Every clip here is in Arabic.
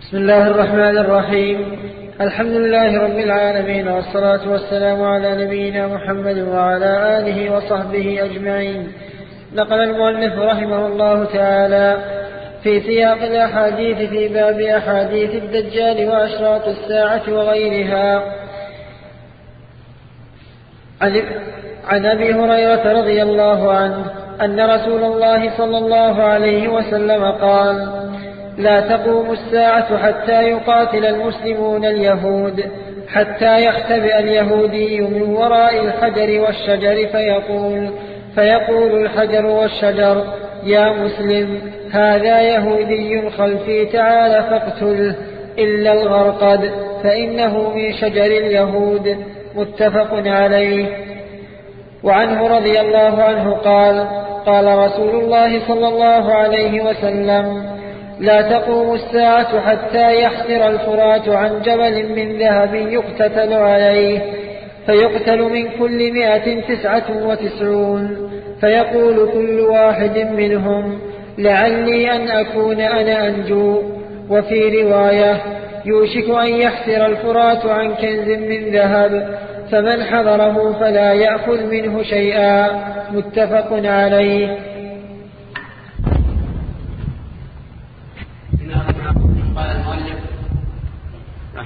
بسم الله الرحمن الرحيم. الحمد لله رب العالمين والصلاة والسلام على نبينا محمد وعلى آله وصحبه أجمعين. نقل المؤلف رحمه الله تعالى في سياق الأحاديث في باب أحاديث الدجال وأشراط الساعة وغيرها. عن أبي هريرة رضي الله عنه أن رسول الله صلى الله عليه وسلم قال لا تقوم الساعة حتى يقاتل المسلمون اليهود حتى يختبئ اليهودي من وراء الحجر والشجر فيقول فيقول الحجر والشجر يا مسلم هذا يهودي خلفي تعال فاقتله إلا الغرقد فإنه من شجر اليهود. متفق عليه. وعنه رضي الله عنه قال قال رسول الله صلى الله عليه وسلم لا تقوم الساعة حتى يحفر الفرات عن جبل من ذهب يقتتل عليه فيقتل من كل مائة تسعة وتسعون. فيقول كل واحد منهم لعلي أن أكون أنا أنجو. وفي رواية يوشك أن يحفر الفرات عن كنز من ذهب فمن حضره فلا يأخذ منه شيئا. متفق عليه.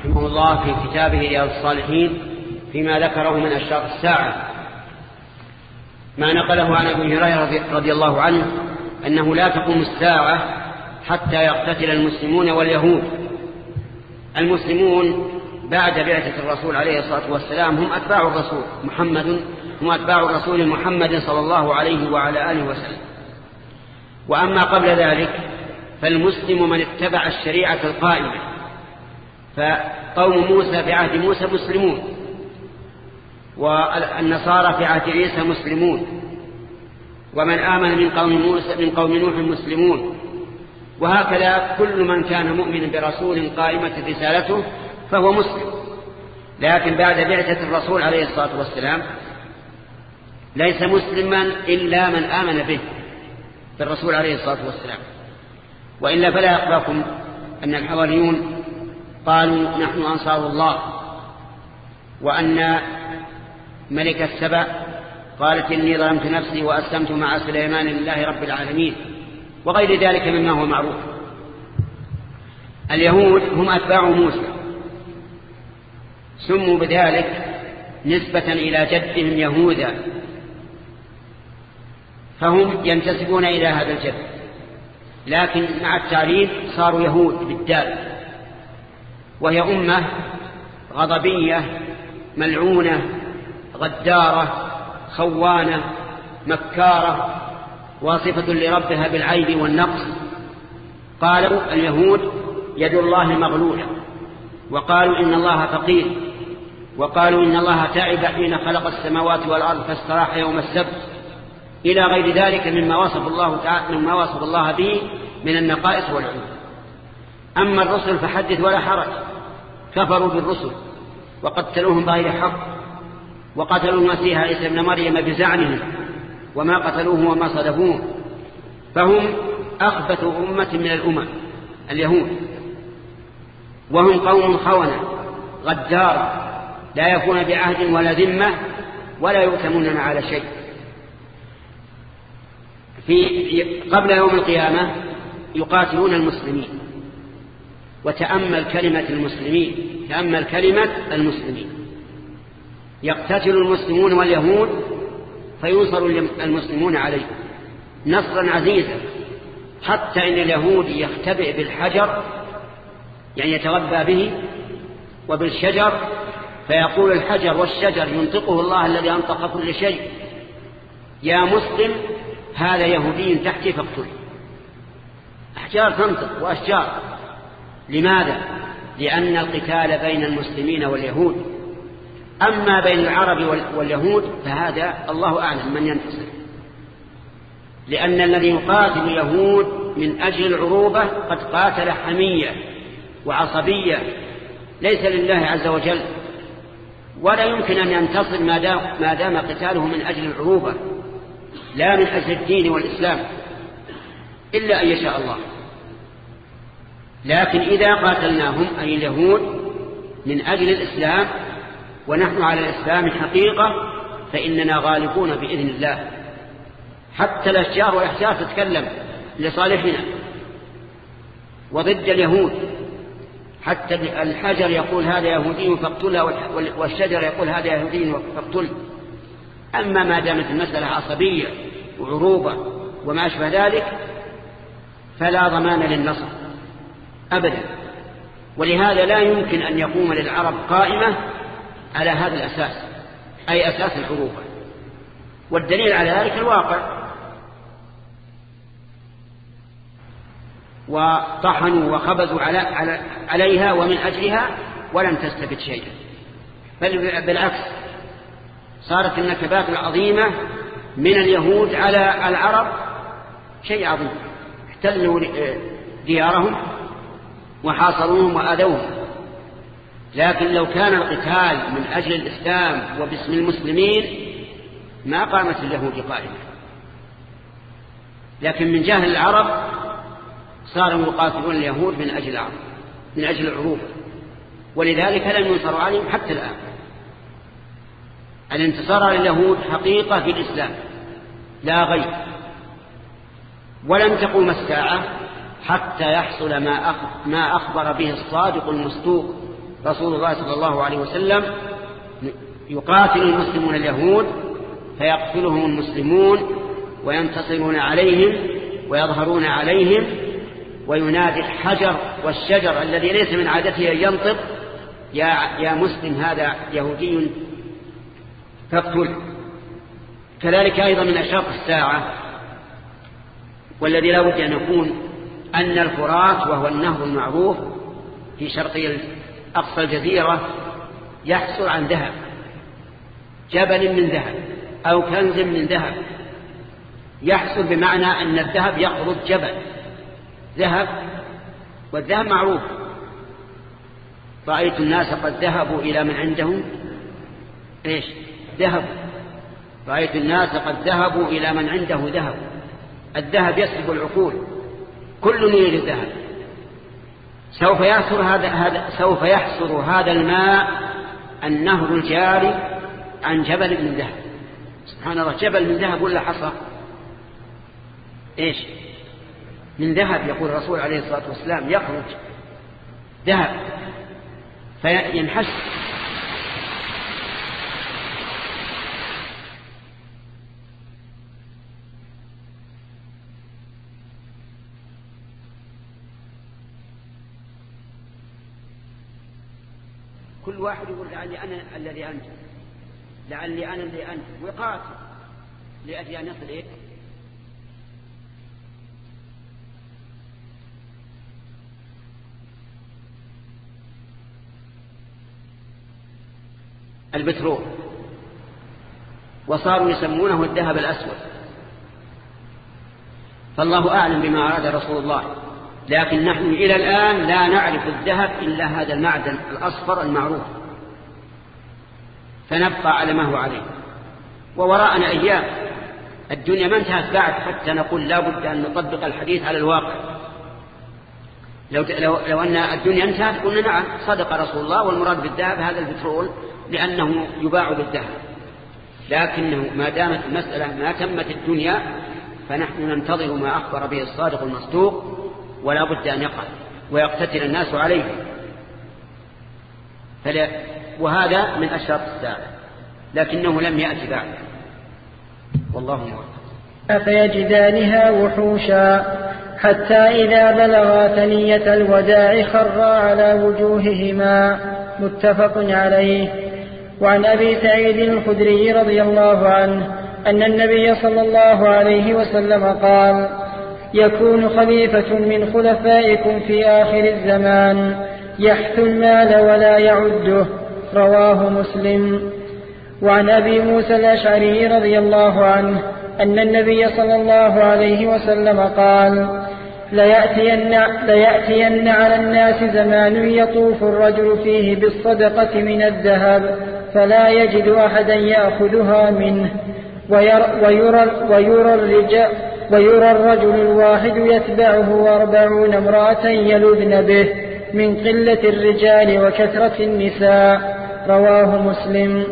رحمه الله في كتابه رياض الصالحين فيما ذكره من أشراط الساعة. ما نقله عن أبي هريرة رضي الله عنه أنه لا تقوم الساعة حتى يقتتل المسلمون واليهود. المسلمون بعد بعثة الرسول عليه الصلاة والسلام هم أتباع الرسول محمد هم أتباع الرسول محمد صلى الله عليه وعلى آله وسلم. وأما قبل ذلك فالمسلم من اتبع الشريعة القائمة. فقوم موسى في عهد موسى مسلمون والنصارى في عهد عيسى مسلمون ومن آمن من قوم موسى من قوم نوح مسلمون. وهكذا كل من كان مؤمنا برسول قائمة رسالته فهو مسلم. لكن بعد بعثة الرسول عليه الصلاة والسلام ليس مسلما إلا من آمن به بالرسول عليه الصلاة والسلام. وإلا فلا يقبلكم أن الحواريون قالوا نحن أنصار الله. وأن ملك السبع قالت إني ظلمت نفسي وأسلمت مع سليمان لله رب العالمين. وغير ذلك مما هو معروف. اليهود هم أتباع موسى. سموا بذلك نسبة إلى جدهم يهوذا. فهم ينتسبون إلى هذا الجد. لكن مع التعريف صاروا يهود بالدال. وهي أمة غضبية ملعونة غدارة خوانة مكارة واصفة لربها بالعيب والنقص. قالوا اليهود يد الله مغلولة وقالوا إن الله فقير وقالوا إن الله تعب حين خلق السماوات والأرض فاستراح يوم السبت. إلى غير ذلك مما وصف الله تعالى مما وصف الله به من النقائص والعيوب. أما الرسل فحدث ولا حرج. كفروا بالرسل وقتلوهم بغير حق وقتلوا المسيح عيسى ابن مريم بزعمهم وما قتلوه وما صدفوه فهم أخبث أمة من الأمم اليهود. وهم قوم خونة غدارة لا يكون بعهد ولا ذمة ولا يؤتمون على شيء. في قبل يوم القيامة يقاتلون المسلمين. وتأمل كلمة المسلمين تأمل كلمة المسلمين. يقتتل المسلمون واليهود فينصر المسلمون عليه. نصرا عزيزا حتى إن اليهود يختبئ بالحجر يعني يتغذى به وبالشجر فيقول الحجر والشجر ينطقه الله الذي أنطق كل شيء. يا مسلم هذا يهودي تحتي فاقتل أحجار تنطق وأشجار. لماذا؟ لأن القتال بين المسلمين واليهود. أما بين العرب واليهود فهذا الله أعلم من ينتصر. لأن الذي يقاتل اليهود من أجل العروبة قد قاتل حمية وعصبية ليس لله عز وجل. ولا يمكن أن ينتصر ما دام, ما دام قتاله من أجل العروبة لا من أجل الدين والإسلام إلا أن يشاء الله. لكن إذا قاتلناهم أي اليهود من أجل الإسلام ونحن على الإسلام حقيقة فإننا غالبون بإذن الله. حتى الأشجار والأحجار تتكلم لصالحنا وضد اليهود. حتى الحجر يقول هذا يهودي فاقتله والشجر يقول هذا يهودي فاقتله أما ما دامت المسألة عصبية وعروبة وما أشبه ذلك فلا ضمان للنصر. أبدا. ولهذا لا يمكن أن يقوم للعرب قائمة على هذا الأساس أي أساس العروبة. والدليل على ذلك الواقع. وطحنوا وخبزوا على عليها ومن أجلها ولم تستفد شيئا. بل بالعكس صارت النكبات العظيمة من اليهود على العرب شيء عظيم. احتلوا ديارهم. وحاصروهم وآذوهم. لكن لو كان القتال من أجل الإسلام وباسم المسلمين ما قامت اليهود قائمة. لكن من جهل العرب صاروا يقاتلون اليهود من أجل العرب من أجل العروبة ولذلك لم ينصروا عليهم حتى الآن. الانتصار لليهود حقيقة في الإسلام لا غير. ولم تقوم الساعة حتى يحصل ما ما أخبر به الصادق المصدوق رسول الله صلى الله عليه وسلم. يقاتل المسلمون اليهود فيقتلهم المسلمون وينتصرون عليهم ويظهرون عليهم وينادي الحجر والشجر الذي ليس من عادته أن ينطق. يا, يا مسلم هذا يهودي فاقتل. كذلك أيضا من أشراط الساعة والذي لا بد أن يكون أن الفرات وهو النهر المعروف في شرقي أقصى الجزيرة يحصل عن ذهب جبل من ذهب أو كنز من ذهب. يحصل بمعنى أن الذهب يقرض جبل ذهب والذهب معروف. رأيت الناس قد ذهبوا إلى من عندهم؟ إيش؟ ذهب. رأيت الناس قد ذهبوا إلى من عنده ذهب. الذهب يسلب العقول. كل يريد الذهب سوف يحصر هذا, هذا سوف يحصر هذا الماء النهر الجاري عن جبل من ذهب. سبحان الله. جبل من ذهب ولا حصى؟ إيش؟ من ذهب يقول الرسول عليه الصلاة والسلام. يخرج ذهب. فينحش كل واحد يقول لعلي أنا الذي أنت. لعلي أنا الذي أنت. وقاتل. لأجل أن يصل إيه البترول. وصاروا يسمونه الذهب الأسود. فالله أعلم بما أراد رسول الله. لكن نحن إلى الآن لا نعرف الذهب إلا هذا المعدن الأصفر المعروف. فنبقى على ما هو عليه. ووراءنا أيام. الدنيا ما انتهت بعد حتى نقول لا بد أن نطبق الحديث على الواقع. لو, لو, لو أن الدنيا انتهت قلنا نعم صدق رسول الله والمراد بالذهب هذا البترول لأنه يباع بالذهب. لكنه ما دامت المسألة ما تمت الدنيا فنحن ننتظر ما أخبر به الصادق المصدوق ولا بد أن يقع ويقتتل الناس عليه. فلا وهذا من أشراط الساعة لكنه لم يأتي بعد. والله موفق. فيجدانها وحوشا حتى إذا بلغا ثنية الوداع خرا على وجوههما. متفق عليه. وعن أبي سعيد الخدري رضي الله عنه أن النبي صلى الله عليه وسلم قال يكون خليفة من خلفائكم في آخر الزمان يحث المال ولا يعده رواه مسلم. وعن أبي موسى الأشعري رضي الله عنه أن النبي صلى الله عليه وسلم قال ليأتين, ليأتين على الناس زمان يطوف الرجل فيه بالصدقة من الذهب فلا يجد أحدا يأخذها منه ويرى, ويرى, ويرى, الرجال ويرى الرجل الواحد يتبعه أربعون امرأة يلذن به من قلة الرجال وكثرة النساء. رواه مسلم.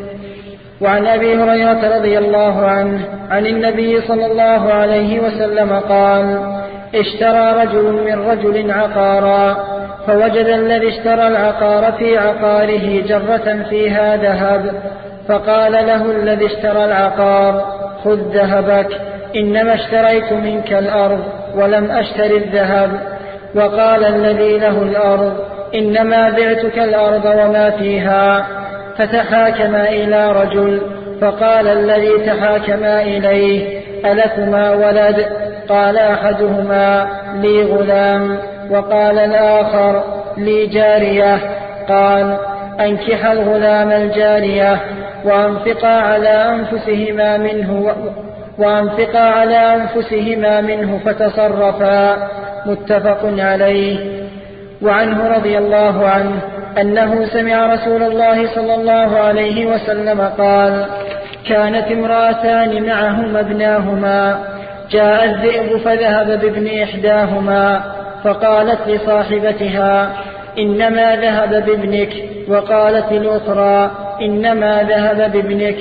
وعن أبي هريرة رضي الله عنه عن النبي صلى الله عليه وسلم قال اشترى رجل من رجل عقارا فوجد الذي اشترى العقار في عقاره جرة فيها ذهب فقال له الذي اشترى العقار خذ ذهبك. إنما اشتريت منك الأرض ولم أشتري الذهب. وقال الذي له الأرض إنما بعتك الأرض وما فيها. فتحاكما إلى رجل فقال الذي تحاكما إليه ألكما ولد؟ قال أحدهما لي غلام. وقال الآخر لي جارية. قال أنكح الغلام الجارية وأنفقا على أنفسهما منه وأنفقا على أنفسهما منه فتصرفا متفق عليه. وعنه رضي الله عنه أنه سمع رسول الله صلى الله عليه وسلم قال كانت امرأتان معهما ابناهما جاء الذئب فذهب بابن إحداهما فقالت لصاحبتها إنما ذهب بابنك وقالت الأخرى إنما ذهب بابنك.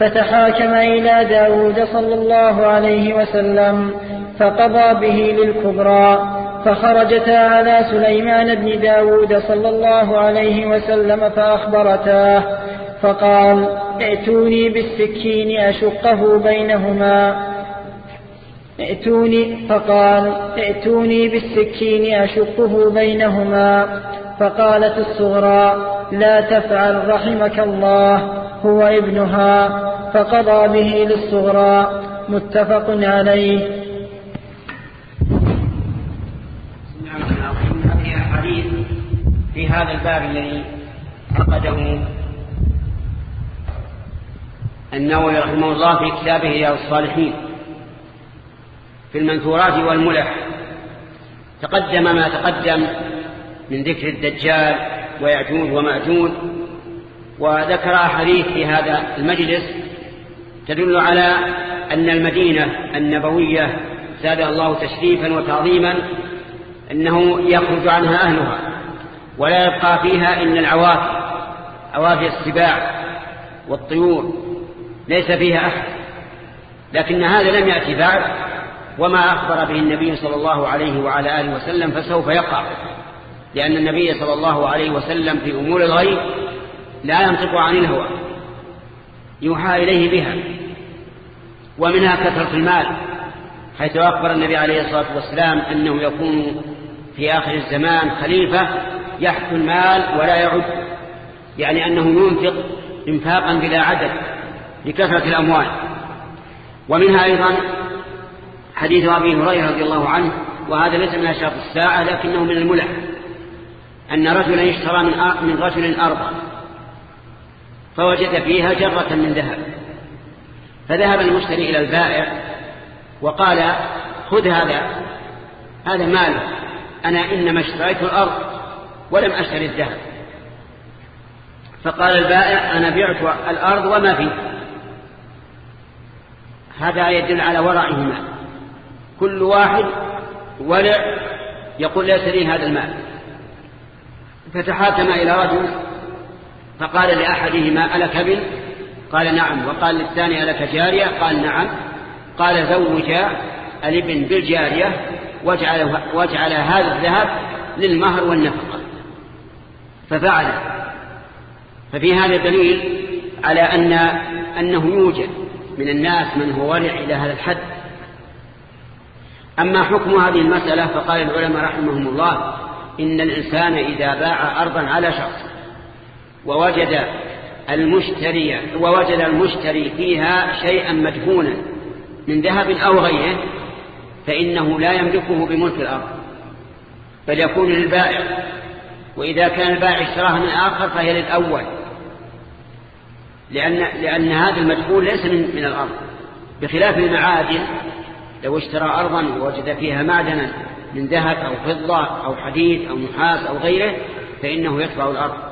فتحاكم إلى داود صلى الله عليه وسلم فقضى به للكبرى فخرجتا على سليمان بن داود صلى الله عليه وسلم فأخبرتاه فقال ائتوني بالسكين أشقه بينهما. ائتوني فقال ائتوني بالسكين أشقه بينهما. فقالت الصغرى لا تفعل رحمك الله. هو ابنها فقضى به للصغرى. متفق عليه. في هذا الباب الذي عقده النووي رحمه الله في كتابه رياض الصالحين. في المنثورات والملح تقدم ما تقدم من ذكر الدجال ويعجوج ومأجوج وذكر أحاديث في هذا المجلس تدل على أن المدينة النبوية زادها الله تشريفا وتعظيما أنه يخرج عنها أهلها ولا يبقى فيها إلا العوافي عوافي السباع والطيور ليس فيها أحد. لكن هذا لم يأتي بعد وما أخبر به النبي صلى الله عليه وعلى آله وسلم فسوف يقع لأن النبي صلى الله عليه وسلم في أمور الغيب لا ينطق عن الهوى يوحى إليه بها ومنها كثرة المال حيث أخبر النبي عليه الصلاة والسلام أنه يكون في آخر الزمان خليفة يحث المال ولا يعد يعني أنه ينفق انفاقا بلا عدد لكثرة الأموال. ومنها أيضا حديث أبي هريرة رضي الله عنه وهذا ليس من أشراط الساعة لكنه من الملح أن رجلا اشترى من رجل أرضا فوجد فيها جرة من ذهب. فذهب المشتري إلى البائع وقال خذ هذا هذا ماله أنا إنما اشتريت الأرض ولم أشتري الذهب. فقال البائع أنا بعت الأرض وما فيه. هذا يدل على ورعهما كل واحد ولع يقول ليس لي هذا المال. فتحاكم إلى رجل فقال لأحدهما ألك ابن قال نعم. وقال للثاني ألك جارية؟ قال نعم. قال زوج الابن بالجارية واجعل, واجعل هذا الذهب للمهر والنفقة. ففعل. ففي هذا دليل على أن أنه يوجد من الناس من هو ورع إلى هذا الحد. أما حكم هذه المسألة فقال العلماء رحمهم الله إن الإنسان إذا باع أرضا على شخص ووجد المشتري ووجد المشتري فيها شيئا مدفونا من ذهب أو غيره فإنه لا يملكه بملك الأرض بل يكون للبائع. وإذا كان البائع اشتراها من آخر فهي للأول لأن, لأن هذا المدخول ليس من, من الأرض. بخلاف المعادن لو اشترى أرضا ووجد فيها معدنا من ذهب أو فضة أو حديد أو نحاس أو غيره فإنه يتبع الأرض.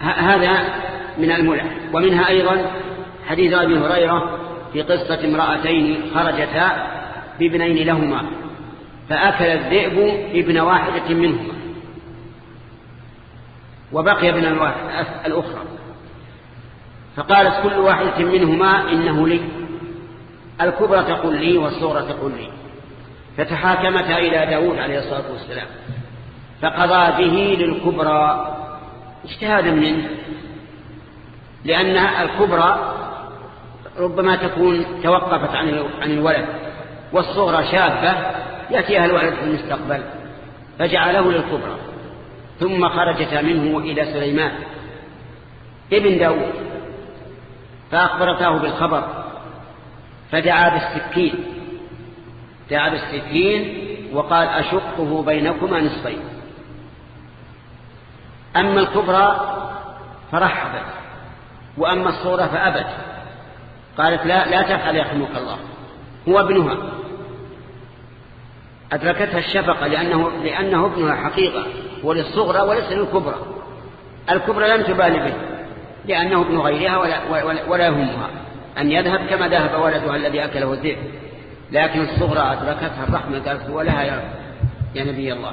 هذا من الملح ومنها أيضا حديث أبي هريرة في قصة امرأتين خرجتا بابنين لهما فأكل الذئب ابن واحدة منهما وبقي ابن الأخرى. فقالت كل واحدة منهما إنه لي. الكبرى تقول لي والصغرى تقول لي. فتحاكمتا إلى داود عليه الصلاة والسلام فقضى به للكبرى. اجتهادا منه لأن الكبرى ربما تكون توقفت عن الولد والصغرى شابة يأتيها الولد في المستقبل فجعله للكبرى ثم خرجت منه إلى سليمان ابن داود فأخبرته بالخبر فدعا بالسكين دعا بالسكين وقال أشقه بينكما نصفين. أما الكبرى فرحبت وأما الصورة فأبت. قالت لا لا تفعل يرحمك الله. هو ابنها. أدركتها الشفقة لأنه, لأنه ابنها حقيقة وللصغرى وليس للكبرى. الكبرى لم تبالي به لأنه ابن غيرها ولا, ولا, ولا يهمها. أن يذهب كما ذهب ولدها الذي أكله الذئب. لكن الصغرى أدركتها الرحمة قالت ولها يا, يا نبي الله.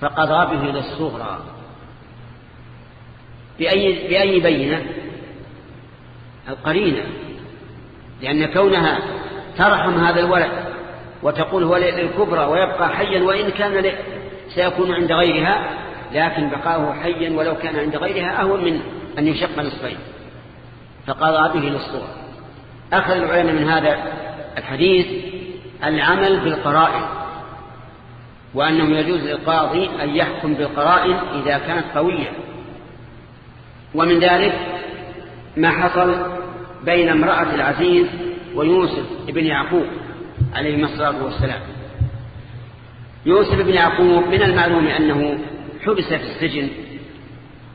فقضى به للصغرى. بأي, بأي بينة؟ القرينة. لأن كونها ترحم هذا الولد وتقول هو للكبرى ويبقى حيا وإن كان سيكون عند غيرها لكن بقاؤه حيا ولو كان عند غيرها أهون من أن يشق نصفين. فقضى به للصور أخذ العلماء من هذا الحديث العمل بالقرائن وأنه يجوز للقاضي أن يحكم بالقرائن إذا كانت قوية. ومن ذلك ما حصل بين امرأة العزيز ويوسف بن يعقوب عليه الصلاة والسلام. يوسف بن يعقوب من المعلوم أنه حبس في السجن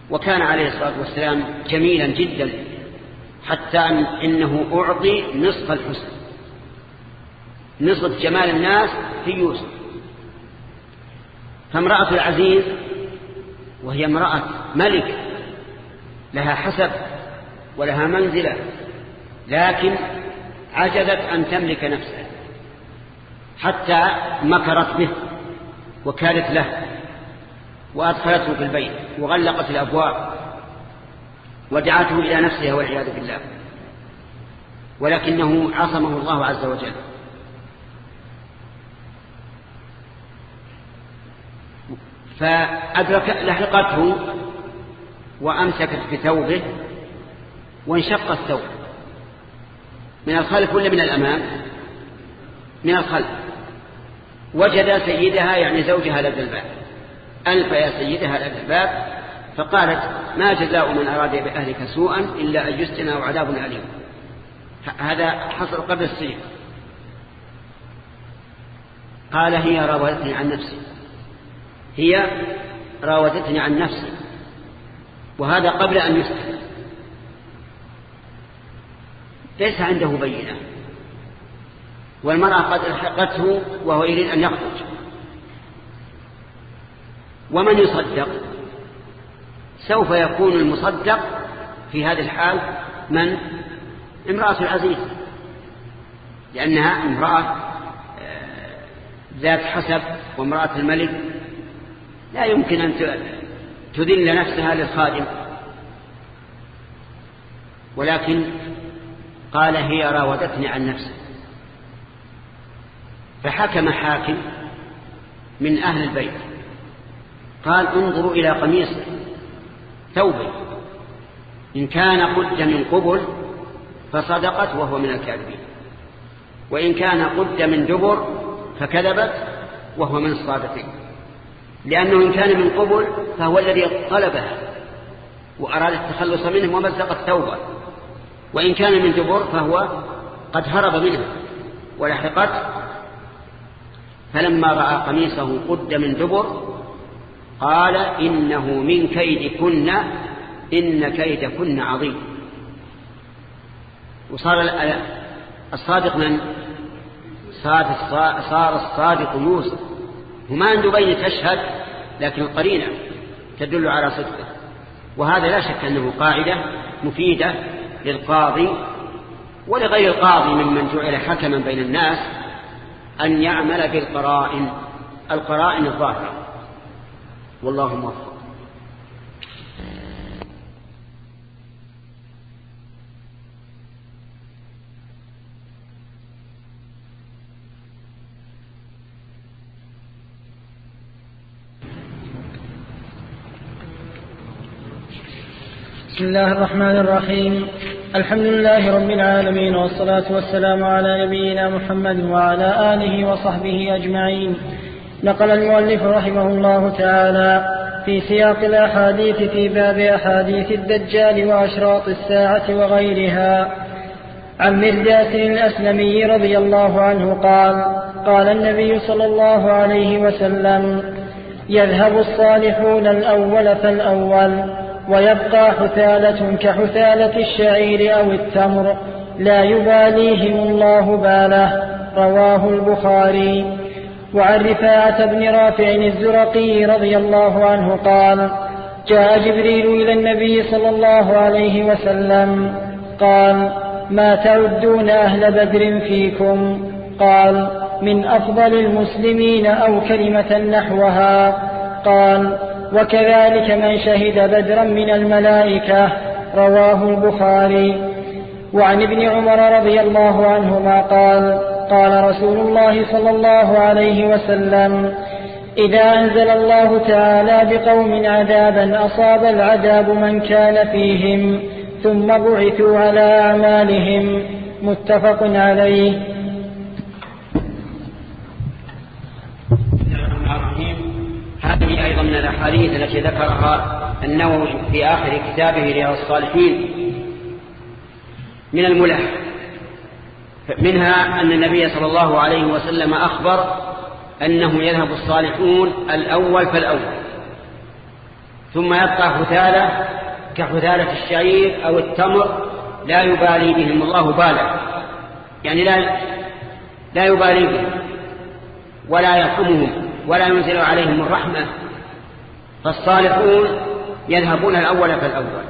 وكان عليه الصلاة والسلام جميلا جدا حتى إنه أعطي نصف الحسن نصف جمال الناس في يوسف. فامرأة العزيز وهي امرأة ملك لها حسب ولها منزلة لكن عجزت أن تملك نفسها حتى مكرت به وكانت له وأدخلته في البيت وغلقت الأبواب ودعته إلى نفسها والعياذ بالله. ولكنه عصمه الله عز وجل. فأدرك لحقته وأمسكت بثوبه وانشق الثوب. من الخلف ولا من الأمام؟ من الخلف. وجد سيدها يعني زوجها لدى الباب. ألف يا سيدها لدى الباب فقالت ما جزاء من أراد بأهلك سوءا إلا أن يسجن أو عذاب أليم هذا حصل قبل السجن. قال هي راودتني عن نفسي. هي راودتني عن نفسي. وهذا قبل أن يسجن ليس عنده بينة. والمرأة قد ألحقته وهو يريد أن يخرج. ومن يصدق؟ سوف يكون المصدق في هذه الحال من؟ امرأة العزيز. لأنها امرأة آه، ذات حسب وامرأة الملك. لا يمكن أن تذل نفسها للخادم. ولكن قال هي راودتني عن نفسي. فحكم حاكم من أهل البيت. قال انظروا إلى قميص ثوبه إن كان قد من قبل فصدقت وهو من الكاذبين. وإن كان قد من دبر فكذبت وهو من الصادقين. لأنه إن كان من قبل فهو الذي طلبها وأراد التخلص منه ومزق التوبة. وإن كان من دبر فهو قد هرب منه ولحقت فلما رأى قميصه قد من دبر قال إنه من كيد كن إن كيد كن عظيم. وصار الصادق من؟ صار الصادق يوسف. وما عنده بين تشهد لكن القرينة تدل على صدقه. وهذا لا شك أنه قاعدة مفيدة للقاضي ولغير القاضي ممن جعل حكما بين الناس أن يعمل بالقرائن القرائن الظاهرة. والله موفق. بسم الله الرحمن الرحيم الحمد لله رب العالمين والصلاة والسلام على نبينا محمد وعلى آله وصحبه أجمعين نقل المؤلف رحمه الله تعالى في سياق الأحاديث في باب أحاديث الدجال وأشراط الساعة وغيرها عن مرداس الأسلمي رضي الله عنه قال قال النبي صلى الله عليه وسلم يذهب الصالحون الأول فالأول ويبقى حثالة كحثالة الشعير أو التمر لا يباليهم الله باله رواه البخاري. وعن رفاعة بن رافع الزرقي رضي الله عنه قال جاء جبريل إلى النبي صلى الله عليه وسلم قال ما تعدون أهل بدر فيكم؟ قال من أفضل المسلمين أو كلمة نحوها؟ قال وكذلك من شهد بدرا من الملائكة رواه البخاري. وعن ابن عمر رضي الله عنهما قال قال رسول الله صلى الله عليه وسلم إذا أنزل الله تعالى بقوم عذابا أصاب العذاب من كان فيهم ثم بعثوا على أعمالهم. متفق عليه. هذه أيضا من الأحاديث التي ذكرها النووي في آخر كتابه رياض الصالحين. من الملح. منها أن النبي صلى الله عليه وسلم أخبر أنه يذهب الصالحون الأول فالأول. ثم يبقى حثالة كحثالة الشعير أو التمر لا يبالي بهم. الله بالا يعني لا لا يبالي بهم ولا يرحمهم. ولا ينزل عليهم الرحمة فالصالحون يذهبون الأول فالأول.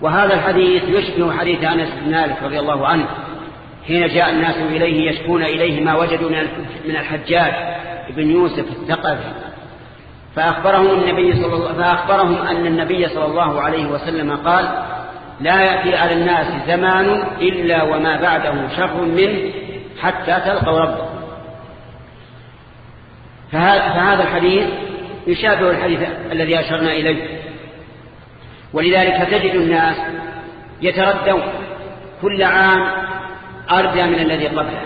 وهذا الحديث يشبه حديث أنس بن مالك رضي الله عنه حين جاء الناس إليه يشكون إليه ما وجدوا من الحجاج بن يوسف الثقفي. فأخبرهم النبي صلى الله فأخبرهم أن النبي صلى الله عليه وسلم قال لا يأتي على الناس زمان إلا وما بعده شر منه حتى تلقوا ربكم فهذا الحديث يشابه الحديث الذي أشرنا إليه. ولذلك تجد الناس يتردون كل عام أرجى من الذي قبله.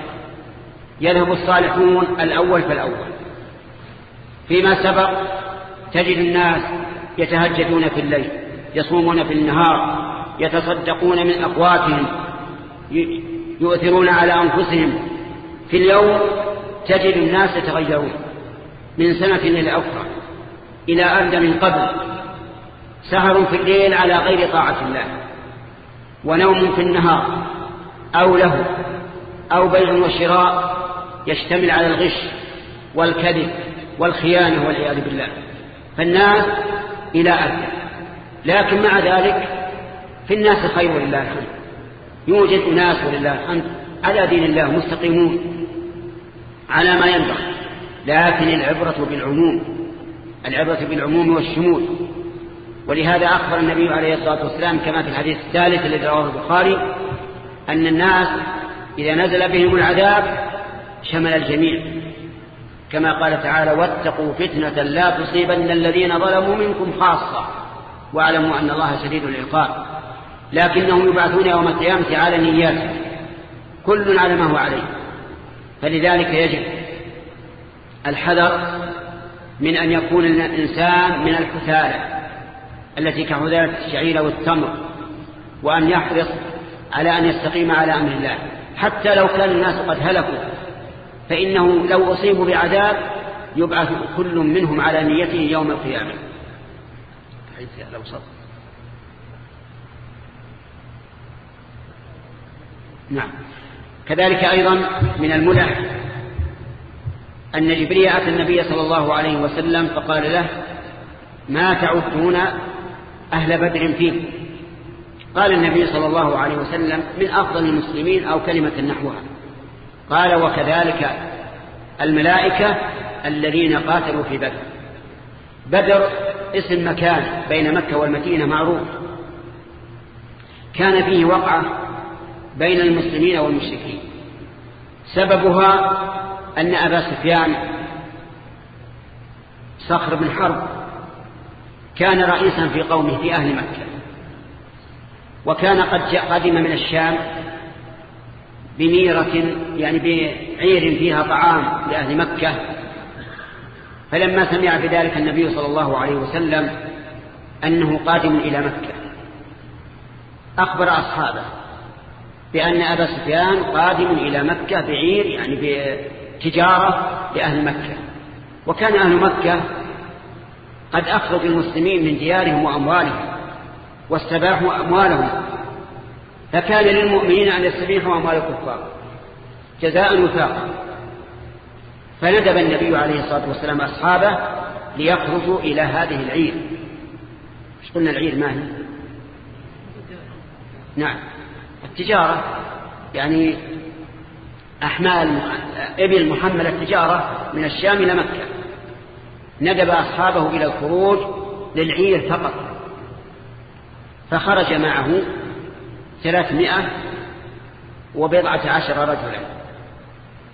يذهب الصالحون الأول فالأول. فيما سبق تجد الناس يتهجدون في الليل يصومون في النهار يتصدقون من أقواتهم يؤثرون على أنفسهم. في اليوم تجد الناس يتغيرون. من سنة إلى أخرى إلى أرد من قبل. سهر في الليل على غير طاعة الله ونوم في النهار أو له أو بيع وشراء يشتمل على الغش والكذب والخيانة والعياذ بالله. فالناس إلى أرد. لكن مع ذلك في الناس خير لله الحمد. يوجد أناس ولله الحمد. على دين الله مستقيمون على ما ينبغي. لكن العبرة بالعموم العبرة بالعموم والشمول. ولهذا أخبر النبي عليه الصلاة والسلام كما في الحديث الثالث الذي رواه البخاري أن الناس إذا نزل بهم العذاب شمل الجميع. كما قال تعالى واتقوا فتنة لا تصيبن الذين ظلموا منكم خاصة واعلموا أن الله شديد العقاب. لكنهم يبعثون يوم القيامة على نيات كل على ما هو عليه. فلذلك يجب الحذر من أن يكون الإنسان من الحثالة التي كحثالة الشعير والتمر وأن يحرص على أن يستقيم على أمر الله. حتى لو كان الناس قد هلكوا فإنه لو أصيبوا بعذاب يبعث كل منهم على نيته يوم القيامة. لو صدق نعم. كذلك أيضا من الملح أن جبريل أتى النبي صلى الله عليه وسلم فقال له ما تعدون أهل بدر فيه قال النبي صلى الله عليه وسلم من أفضل المسلمين أو كلمة نحوها. قال وكذلك الملائكة الذين قاتلوا في بدر. بدر اسم مكان بين مكة والمدينة معروف. كان فيه وقعة بين المسلمين والمشركين. سببها أن أبا سفيان صخر بن حرب كان رئيسا في قومه في أهل مكة وكان قد قدم من الشام بميرة يعني بعير فيها طعام لأهل مكة. فلما سمع بذلك النبي صلى الله عليه وسلم أنه قادم إلى مكة أخبر أصحابه بأن أبا سفيان قادم إلى مكة بعير يعني بتجارة لأهل مكة. وكان أهل مكة قد أخرجوا المسلمين من ديارهم وأموالهم واستباحوا أموالهم. فكان للمؤمنين أن يستبيحوا أموال الكفار جزاء وفاقا. فندب النبي عليه الصلاة والسلام أصحابه ليخرجوا إلى هذه العير. مش قلنا العير؟ ما هي؟ نعم. التجارة. يعني أحمال إبل محملة التجارة من الشام إلى مكة. ندب أصحابه إلى الخروج للعير فقط. فخرج معه ثلاثمائة وبضعة عشر رجلا.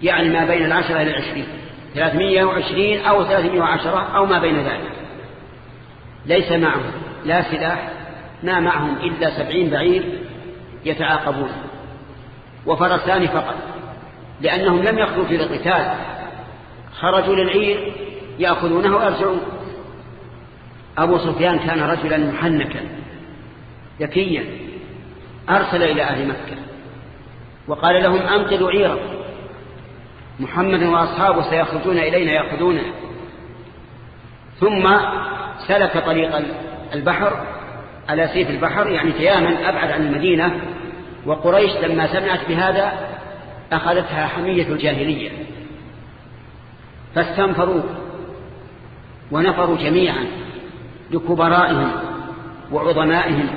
يعني ما بين العشرة إلى العشرين. ثلاثمائة وعشرين أو ثلاثمائة وعشرة أو ما بين ذلك. ليس معهم. لا سلاح. ما معهم إلا سبعين بعير يتعاقبون. وفرسان فقط. لأنهم لم يخرجوا في القتال. خرجوا للعير يأخذونه ويرجعون. أبو سفيان كان رجلا محنكا ذكيا أرسل إلى أهل مكة. وقال لهم أنقذوا عيرا محمد وأصحابه سيخرجون إلينا يأخذونه. ثم سلك طريق البحر على سيف البحر يعني تياما أبعد عن المدينة. وقريش لما سمعت بهذا أخذتها حمية الجاهلية. فاستنفروا ونفروا جميعا لكبرائهم وعظمائهم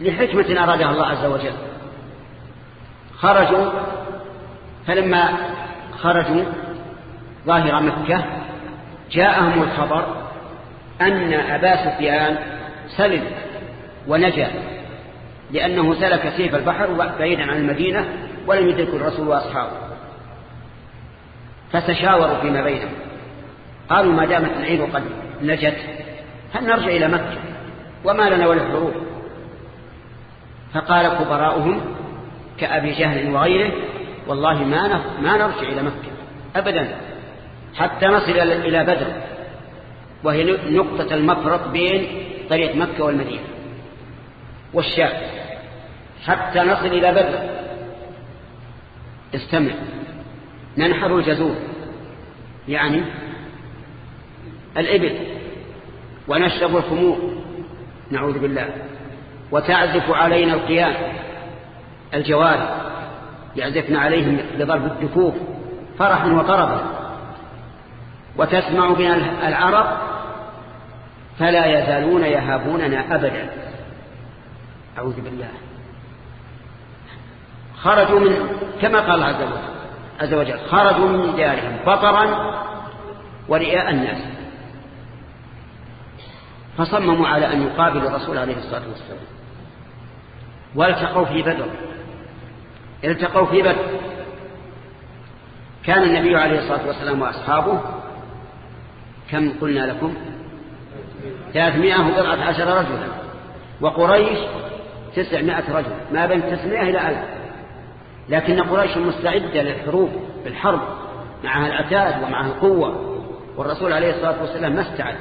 لحكمة أرادها الله عز وجل. خرجوا فلما خرجوا ظاهر مكة جاءهم الخبر أن أبا سفيان سلم ونجا لأنه سلك سيف البحر بعيدا عن المدينة ولم يدرك الرسول وأصحابه. فتشاوروا فيما بينهم. قالوا ما دامت العير قد نجت هل نرجع إلى مكة؟ وما لنا ولا حروب فقال كبراؤهم كأبي جهل وغيره والله ما ما نرجع إلى مكة أبدا. حتى نصل إلى بدر وهي نقطة المفرق بين طريق مكة والمدينة والشام. حتى نصل إلى بدر. استمع. ننحر الجزور يعني الإبل. ونشرب الخمور. نعوذ بالله. وتعزف علينا القيام. الجواري يعزفن عليهم بضرب الدفوف فرحا وطربا. وتسمع بنا العرب. فلا يزالون يهابوننا أبدا. أعوذ بالله. خرجوا من كما قال الله عز وجل خرجوا من ديارهم بطرا ورئاء الناس. فصمموا على أن يقابلوا الرسول عليه الصلاة والسلام. والتقوا في بدر. التقوا في بدر. كان النبي عليه الصلاة والسلام وأصحابه كم قلنا لكم؟ ثلاثمائة وبضعة عشر رجلا. وقريش تسعمائة رجل. ما بين تسعمائة إلى ألف. لكن قريش مستعدة للحروب بالحرب معها العتاد ومعها القوة. والرسول عليه الصلاة والسلام ما استعد.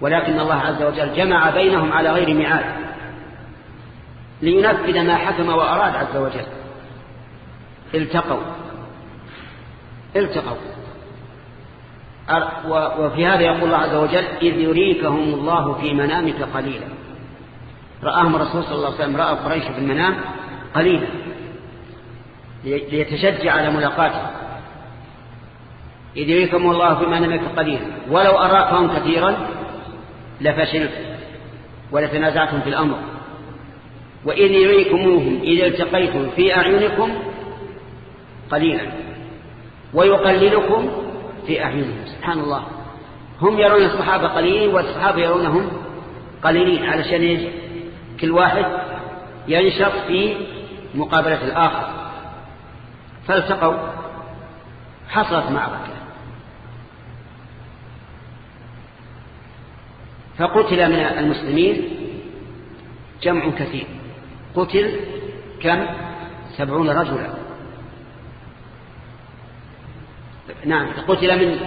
ولكن الله عز وجل جمع بينهم على غير ميعاد لينفذ ما حكم وأراد عز وجل. التقوا. التقوا. وفي هذا يقول الله عز وجل إذ يريكهم الله في منامك قليلا. رآهم الرسول صلى الله عليه وسلم رأى قريش في المنام قليلا. ليتشجع على ملاقاته. إذ يريكم الله في منامك قليلا ولو أراكهم كثيرا لفشلت ولتنازعتم في الأمر. وإذ يريكموهم إذا التقيتم في أعينكم قليلا. ويقللكم في أعينهم. سبحان الله. هم يرون الصحابة قليلين والصحابة يرونهم قليلين. علشان كل واحد ينشط في مقابلة الآخر. فالتقوا حصلت معركة. فقتل من المسلمين جمع كثير. قتل كم؟ سبعون رجلا. نعم قتل من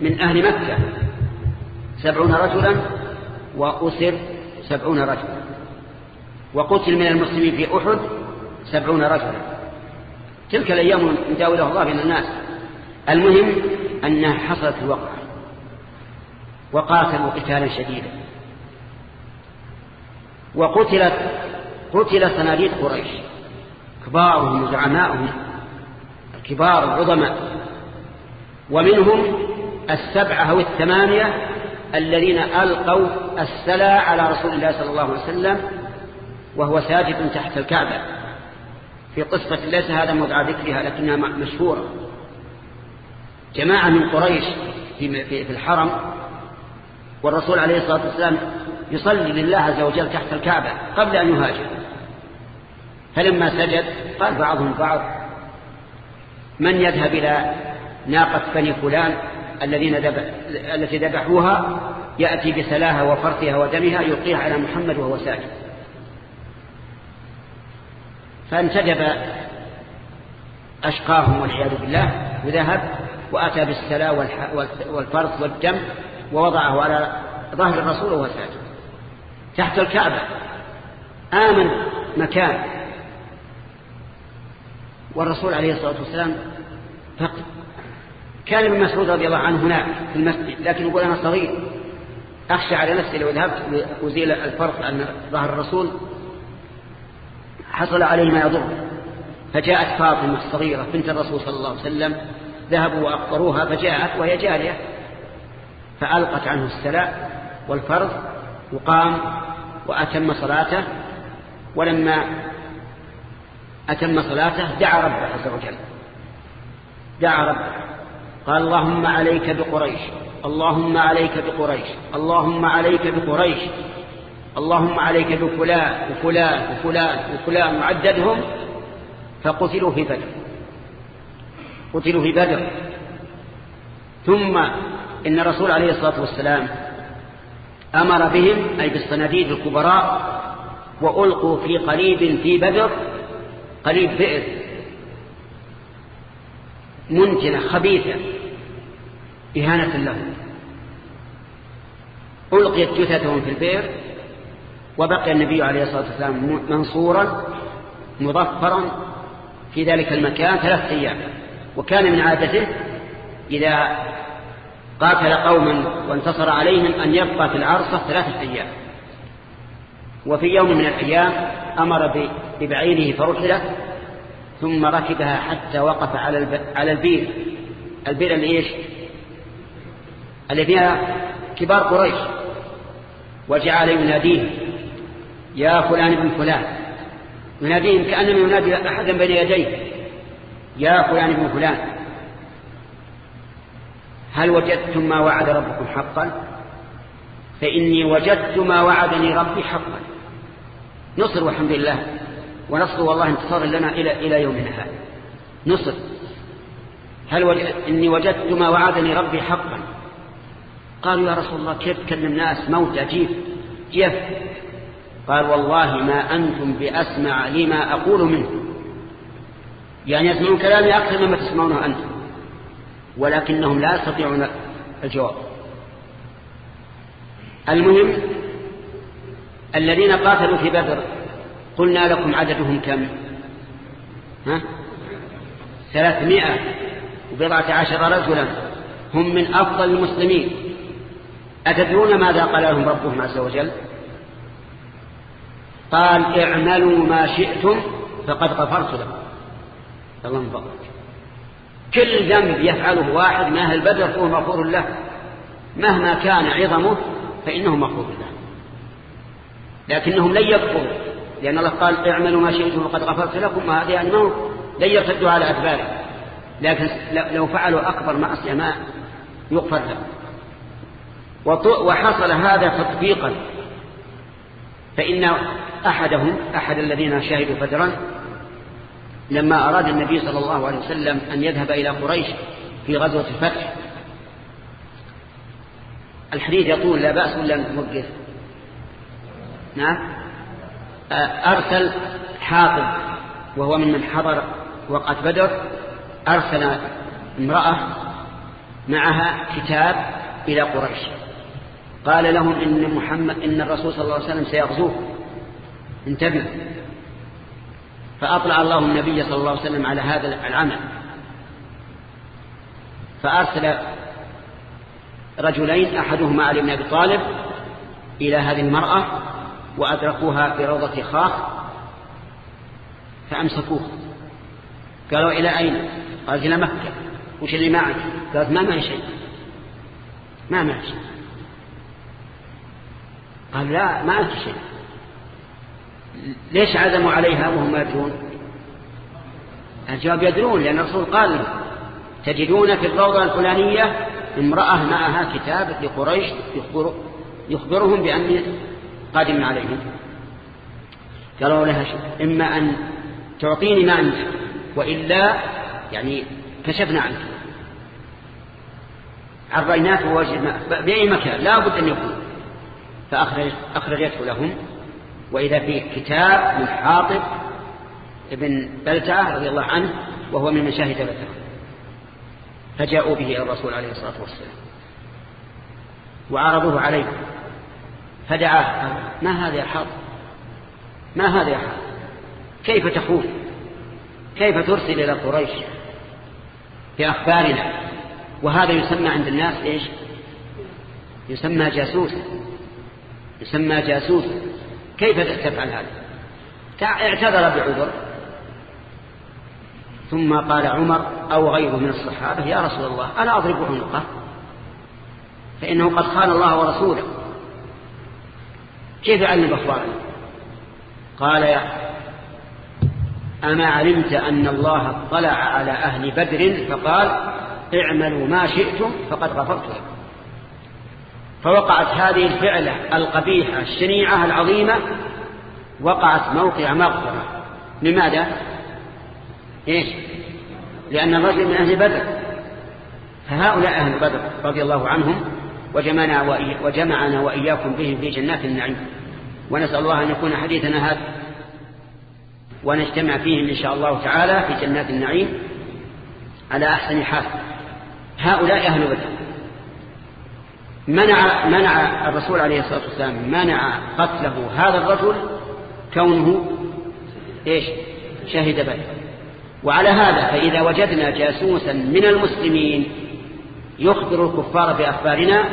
من أهل مكة. سبعون رجلا وأسر سبعون رجلا. وقتل من المسلمين في أحد سبعون رجلا. تلك الأيام نداولها الله بين الناس. المهم أنها حصلت الوقعة. وقاتلوا قتالا شديدا. وقتلت قتل صناديد قريش. كبارهم وزعماؤهم. الكبار العظماء. ومنهم السبعة أو الثمانية الذين ألقوا السلا على رسول الله صلى الله عليه وسلم وهو ساجد تحت الكعبة. في قصة ليس هذا موضع ذكرها لكنها مشهورة. جماعة من قريش في الحرم والرسول عليه الصلاة والسلام يصلي لله عز وجل تحت الكعبة قبل أن يهاجر. فلما سجد قال بعضهم بعض من يذهب إلى ناقة بني فلان الذين دبح التي ذبحوها؟ يأتي بسلاها وفرثها ودمها يلقيها على محمد وهو ساجد. فانتجب أشقاهم والعياذ بالله وذهب وأتى بالسلا والفرث والدم ووضعه على ظهر الرسول وهو ساجد. تحت الكعبة آمن مكان. والرسول عليه الصلاة والسلام فقد كان ابن مسعود رضي الله عنه هناك في المسجد لكن يقول أنا صغير. أخشى على نفسي لو ذهبت وزيل الفرق عن ظهر الرسول حصل عليه ما يضر. فجاءت فاطمة الصغيرة بنت الرسول صلى الله عليه وسلم ذهبوا وأخبروها فجاءت وهي جارية. فألقت عنه السلاء والفرض وقام وأتم صلاته. ولما أتم صلاته دعا ربه عز وجل. دعا ربه. قال اللهم عليك بقريش اللهم عليك بقريش اللهم عليك بقريش. اللهم عليك بفلان وفلان وفلان وفلان وعددهم فقتلوا في بدر. قتلوا في بدر. ثم إن الرسول عليه الصلاة والسلام أمر بهم أي بالصناديد الكبراء وألقوا في قريب في بدر قريب بئر منتنة خبيثة إهانة لهم. ألقيت جثتهم في البئر. وبقي النبي عليه الصلاة والسلام منصورا مظفرا في ذلك المكان ثلاثة أيام. وكان من عادته إذا قاتل قوما وانتصر عليهم أن يبقى في العرصة ثلاثة أيام. وفي يوم من الأيام أمر ببعيره فرحلت ثم ركبها حتى وقف على على البير. البير اللي إيش؟ اللي فيها كبار قريش. وجعل يناديه يا فلان ابن فلان. يناديهم كأنما ينادي أحدا بين يديه. يا فلان ابن فلان. هل وجدتم ما وعد ربكم حقا؟ فإني وجدت ما وعدني ربي حقا. نصر والحمد لله. ونصر والله انتصار لنا إلى, إلى يومنا هذا. نصر. هل وجد إني وجدت ما وعدني ربي حقا؟ قالوا يا رسول الله كيف تكلم الناس موت أجيب كيف قال والله ما أنتم بأسمع لما أقول منه. يعني يسمعون كلامي أكثر مما تسمعونه أنتم ولكنهم لا يستطيعون الجواب. المهم الذين قاتلوا في بدر قلنا لكم عددهم كم؟ ها؟ ثلاثمائة وبضعة عشر رجلا. هم من أفضل المسلمين. أتدرون ماذا قال لهم ربهم عز وجل؟ قال اعملوا ما شئتم فقد غفرت لكم. اللهم بارك كل ذنب يفعله واحد ما أهل البدر فهو مغفور له. مهما كان عظمه فإنه مغفور له. لكنهم لن يكفروا. لأن الله قال اعملوا ما شئتم وقد غفرت لكم. وهذه يعني لن يرتدوا على أدبارهم. لكن لو فعلوا أكبر معصية ما يغفر لهم. وحصل هذا تطبيقا فإن أحدهم أحد الذين شهدوا بدرا لما أراد النبي صلى الله عليه وسلم أن يذهب إلى قريش في غزوة الفتح الحديث يقول لا بأس ولا نوقف نعم؟ أرسل حافظ وهو ممن حضر وقت بدر أرسل امرأة معها كتاب إلى قريش. قال لهم إن محمد إن الرسول صلى الله عليه وسلم سيغزوه. انتبهوا فأطلع الله النبي صلى الله عليه وسلم على هذا العمل. فأرسل رجلين أحدهما علي بن أبي طالب إلى هذه المرأة وأدركوها في روضة خاخ فأمسكوه. قالوا إلى أين؟ قالت إلى مكة. وش اللي معك؟ قالت ما معي شيء. ما معي شيء. قال لا ما أنت شيء. ليش عزموا عليها وهم يدرون الجواب يدرون لأن الرسول قال تجدون في الروضة الفلانية امرأة معها كتاب لقريش يخبر يخبرهم بأن قادم عليهم. قالوا لها إما أن تعطيني ما عندك وإلا يعني كشفنا عنك. عريناك ووجدنا بأي مكان لا بد أن يكون. فأخرجته لهم. وإذا فيه كتاب من حاطب ابن بلتعة رضي الله عنه وهو من مشاهد بلتعة. فجاءوا به إلى الرسول عليه الصلاة والسلام. وعرضوه عليه. فدعاه ما هذا يا حاطب؟ ما هذا يا حاطب؟ كيف تخون كيف ترسل إلى قريش في أخبارنا؟ وهذا يسمى عند الناس إيش؟ يسمى جاسوس. يسمى جاسوس. كيف تفعل هذا؟ اعتذر بعذر ثم قال عمر أو غيره من الصحابة يا رسول الله ألا أضرب عنقه؟ فإنه قد خان الله ورسوله. كيف يعلم أخبارنا قال يا أما علمت أن الله اطلع على أهل بدر فقال اعملوا ما شئتم فقد غفرت لكم. فوقعت هذه الفعلة القبيحة الشنيعة العظيمة وقعت موقع مغفرة. لماذا؟ إيش؟ لأن الرجل من أهل بدر. فهؤلاء أهل بدر رضي الله عنهم وجمعنا, وجمعنا وإياكم بهم في جنات النعيم. ونسأل الله أن يكون حديثنا هذا. ونجتمع فيهم إن شاء الله تعالى في جنات النعيم على أحسن حال. هؤلاء أهل بدر. منع منع الرسول عليه الصلاة والسلام منع قتله هذا الرجل كونه إيش؟ شهد بدر. وعلى هذا فإذا وجدنا جاسوسا من المسلمين يخبر الكفار بأخبارنا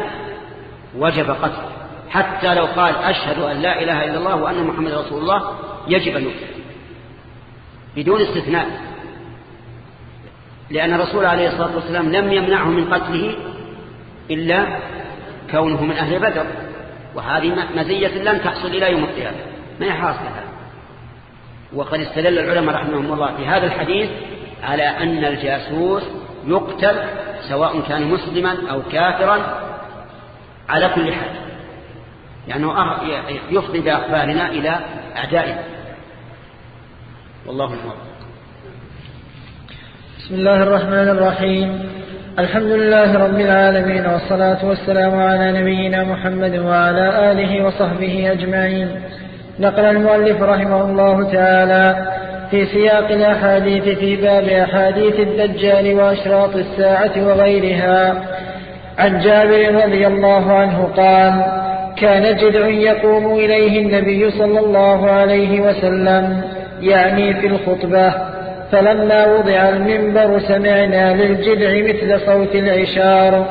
وجب قتله. حتى لو قال أشهد أن لا إله إلا الله وأن محمد رسول الله يجب أن يقتل. بدون استثناء. لأن الرسول عليه الصلاة والسلام لم يمنعه من قتله إلا كونه من أهل بدر. وهذه مزية لن تحصل إلى يوم القيامة. ما يحاصل هذا وقد استدل العلماء رحمهم الله في هذا الحديث على أن الجاسوس يقتل سواء كان مسلما أو كافرا على كل حال. يعني يفضي بأخبارنا إلى أعدائنا. والله الموفق. بسم الله الرحمن الرحيم. الحمد لله رب العالمين والصلاة والسلام على نبينا محمد وعلى آله وصحبه أجمعين. نقل المؤلف رحمه الله تعالى في سياق الأحاديث في باب أحاديث الدجال وأشراط الساعة وغيرها. عن جابر رضي الله عنه قال كان جدع يقوم إليه النبي صلى الله عليه وسلم يعني في الخطبة فلما وضع المنبر سمعنا للجدع مثل صوت العشار.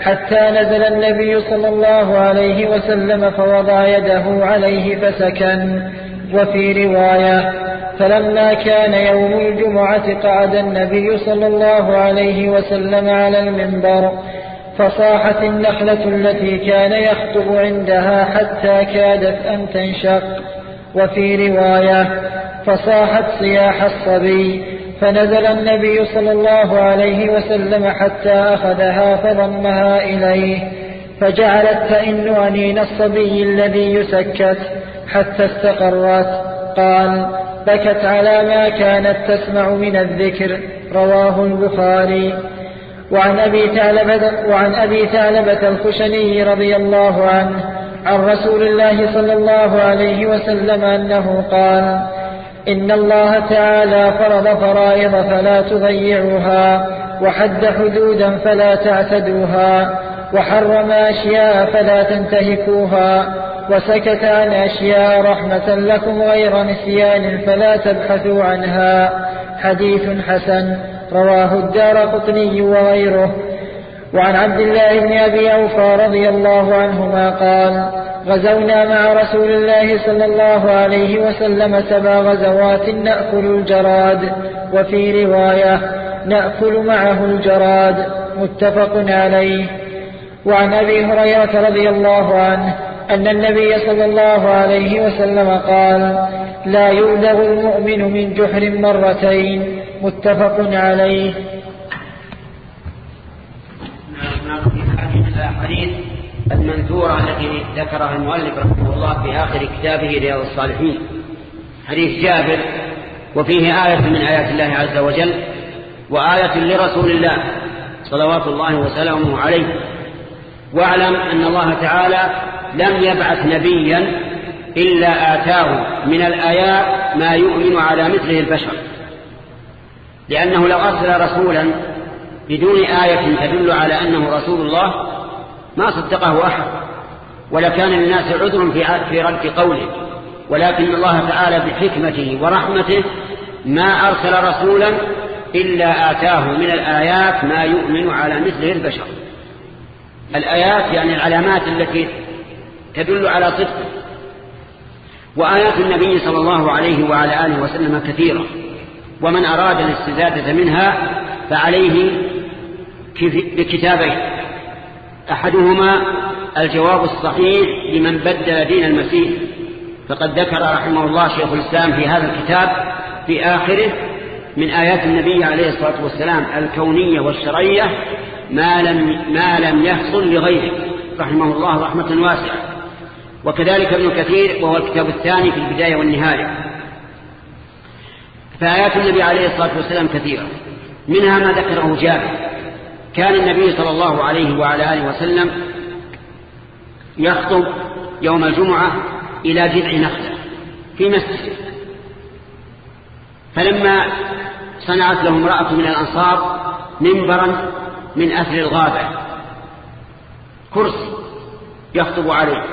حتى نزل النبي صلى الله عليه وسلم فوضع يده عليه فسكن. وفي رواية فلما كان يوم الجمعة قعد النبي صلى الله عليه وسلم على المنبر. فصاحت النخلة التي كان يخطب عندها حتى كادت أن تنشق. وفي رواية فصاحت صياح الصبي فنزل النبي صلى الله عليه وسلم حتى أخذها فضمها إليه فجعلت تئن أنين الصبي الذي يسكت حتى استقرت. قال بكت على ما كانت تسمع من الذكر رواه البخاري. وعن أبي ثعلبة, وعن أبي ثعلبة الخشني رضي الله عنه عن رسول الله صلى الله عليه وسلم أنه قال إن الله تعالى فرض فرائض فلا تضيعوها وحد حدودا فلا تعتدوها وحرم أشياء فلا تنتهكوها وسكت عن أشياء رحمة لكم غير نسيان فلا تبحثوا عنها. حديث حسن رواه الدار قطني وغيره. وعن عبد الله بن أبي أوفى رضي الله عنهما قال غزونا مع رسول الله صلى الله عليه وسلم سبع غزوات نأكل الجراد وفي رواية نأكل معه الجراد متفق عليه. وعن أبي هريرة رضي الله عنه أن النبي صلى الله عليه وسلم قال لا يولغ المؤمن من جحر مرتين متفق عليه. الحديث المنثورة التي ذكرها المؤلف رحمه الله في آخر كتابه رياض الصالحين. حديث جابر وفيه آية من آيات الله عز وجل وآية لرسول الله صلوات الله وسلامه عليه واعلم أن الله تعالى لم يبعث نبيا إلا آتاه من الآيات ما يؤمن على مثله البشر. لأنه لو أرسل رسولا بدون آية تدل على أنه رسول الله ما صدقه أحد ولكان للناس عذر في رد قوله. ولكن الله تعالى بحكمته ورحمته ما أرسل رسولا إلا آتاه من الآيات ما يؤمن على مثله البشر. الآيات يعني العلامات التي تدل على صدق. وآيات النبي صلى الله عليه وعلى آله وسلم كثيرة. ومن أراد الاستزادة منها فعليه بكتابين. أحدهما الجواب الصحيح لمن بدل دين المسيح. فقد ذكر رحمه الله شيخ الإسلام في هذا الكتاب في آخره من آيات النبي عليه الصلاة والسلام الكونية والشرعية ما لم, ما لم يحصل لغيره رحمه الله رحمة واسعة. وكذلك ابن كثير وهو الكتاب الثاني في البداية والنهاية. فآيات النبي عليه الصلاة والسلام كثيرة. منها ما ذكره جابر. كان النبي صلى الله عليه وعلى آله وسلم يخطب يوم الجمعة إلى جذع نخلة في مسجد. فلما صنعت له امرأة من الأنصار منبرا من أثر الغابة. كرسي يخطب عليه.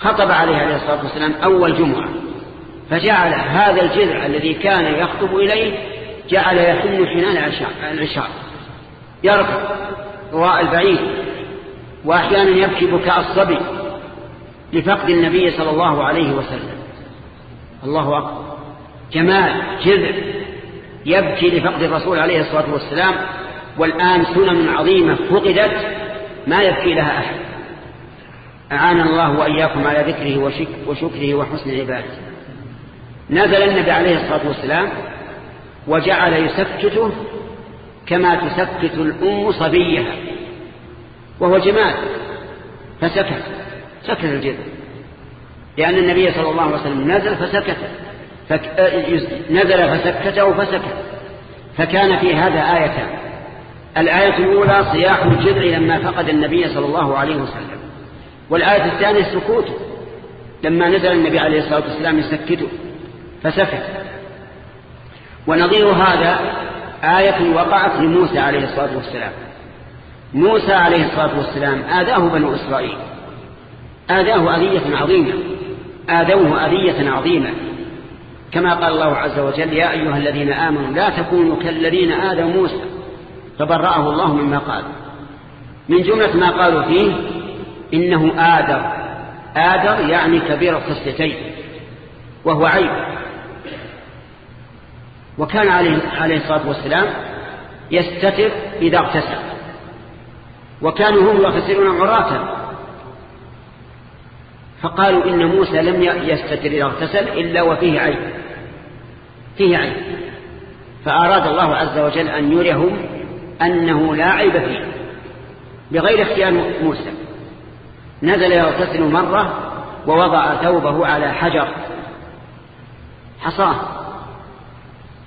خطب عليه عليه الصلاة والسلام أول جمعة. فجعل هذا الجذع الذي كان يخطب إليه جعل يحن حنان العشاء. يركض رواء البعيد وأحيانا يبكي بكاء الصبي لفقد النبي صلى الله عليه وسلم. الله أكبر. جمال جذع يبكي لفقد الرسول عليه الصلاة والسلام. والآن سنن عظيمة فقدت ما يبكي لها أحد. أعان الله وإياكم على ذكره وشكره وحسن عبادته. نزل النبي عليه الصلاة والسلام وجعل يسكته كما تسكت الأم صبيها وهو جمال فسكت سكت الجذع لأن النبي صلى الله عليه وسلم نزل فسكت فك... نزل فسكته فسكت فكان في هذا آيتان الآية الأولى صياح الجذع لما فقد النبي صلى الله عليه وسلم والآية الثانية سكوته لما نزل النبي عليه الصلاة والسلام يسكته فسكت. ونظير هذا آية وقعت لموسى عليه الصلاة والسلام. موسى عليه الصلاة والسلام آذاه بنو إسرائيل. آذاه أذية عظيمة. آذوه أذية عظيمة. كما قال الله عز وجل يا أيها الذين آمنوا لا تكونوا كالذين آذوا موسى. فبرأه الله مما قال. من جملة ما قالوا فيه إنه آدر آدر يعني كبير الخصلتين. وهو عيب. وكان عليه, عليه الصلاة والسلام يستتر إذا اغتسل. وكانوا هم يغتسلون عراة. فقالوا إن موسى لم يستتر يغتسل إلا وفيه عيب فيه عيب فأراد الله عز وجل أن يريهم أنه لا عيب فيه. بغير اختيار موسى. نزل يغتسل مرة ووضع ثوبه على حجر. حصاه.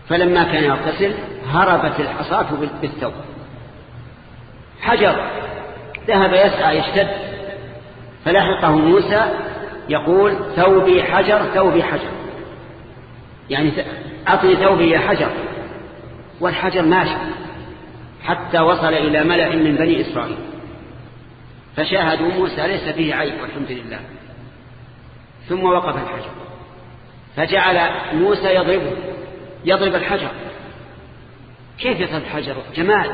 فلما كان يغتسل هربت الحصاة بالثوب. حجر. ذهب يسعى يشتد. فلحقه موسى يقول ثوبي حجر ثوبي حجر. يعني أعطني ثوبي يا حجر. والحجر ماشي. حتى وصل إلى ملأ من بني إسرائيل. فشاهدوا موسى ليس فيه عيب والحمد لله. ثم وقف الحجر. فجعل موسى يضربه. يضرب الحجر. كيف يضرب الحجر؟ جمال.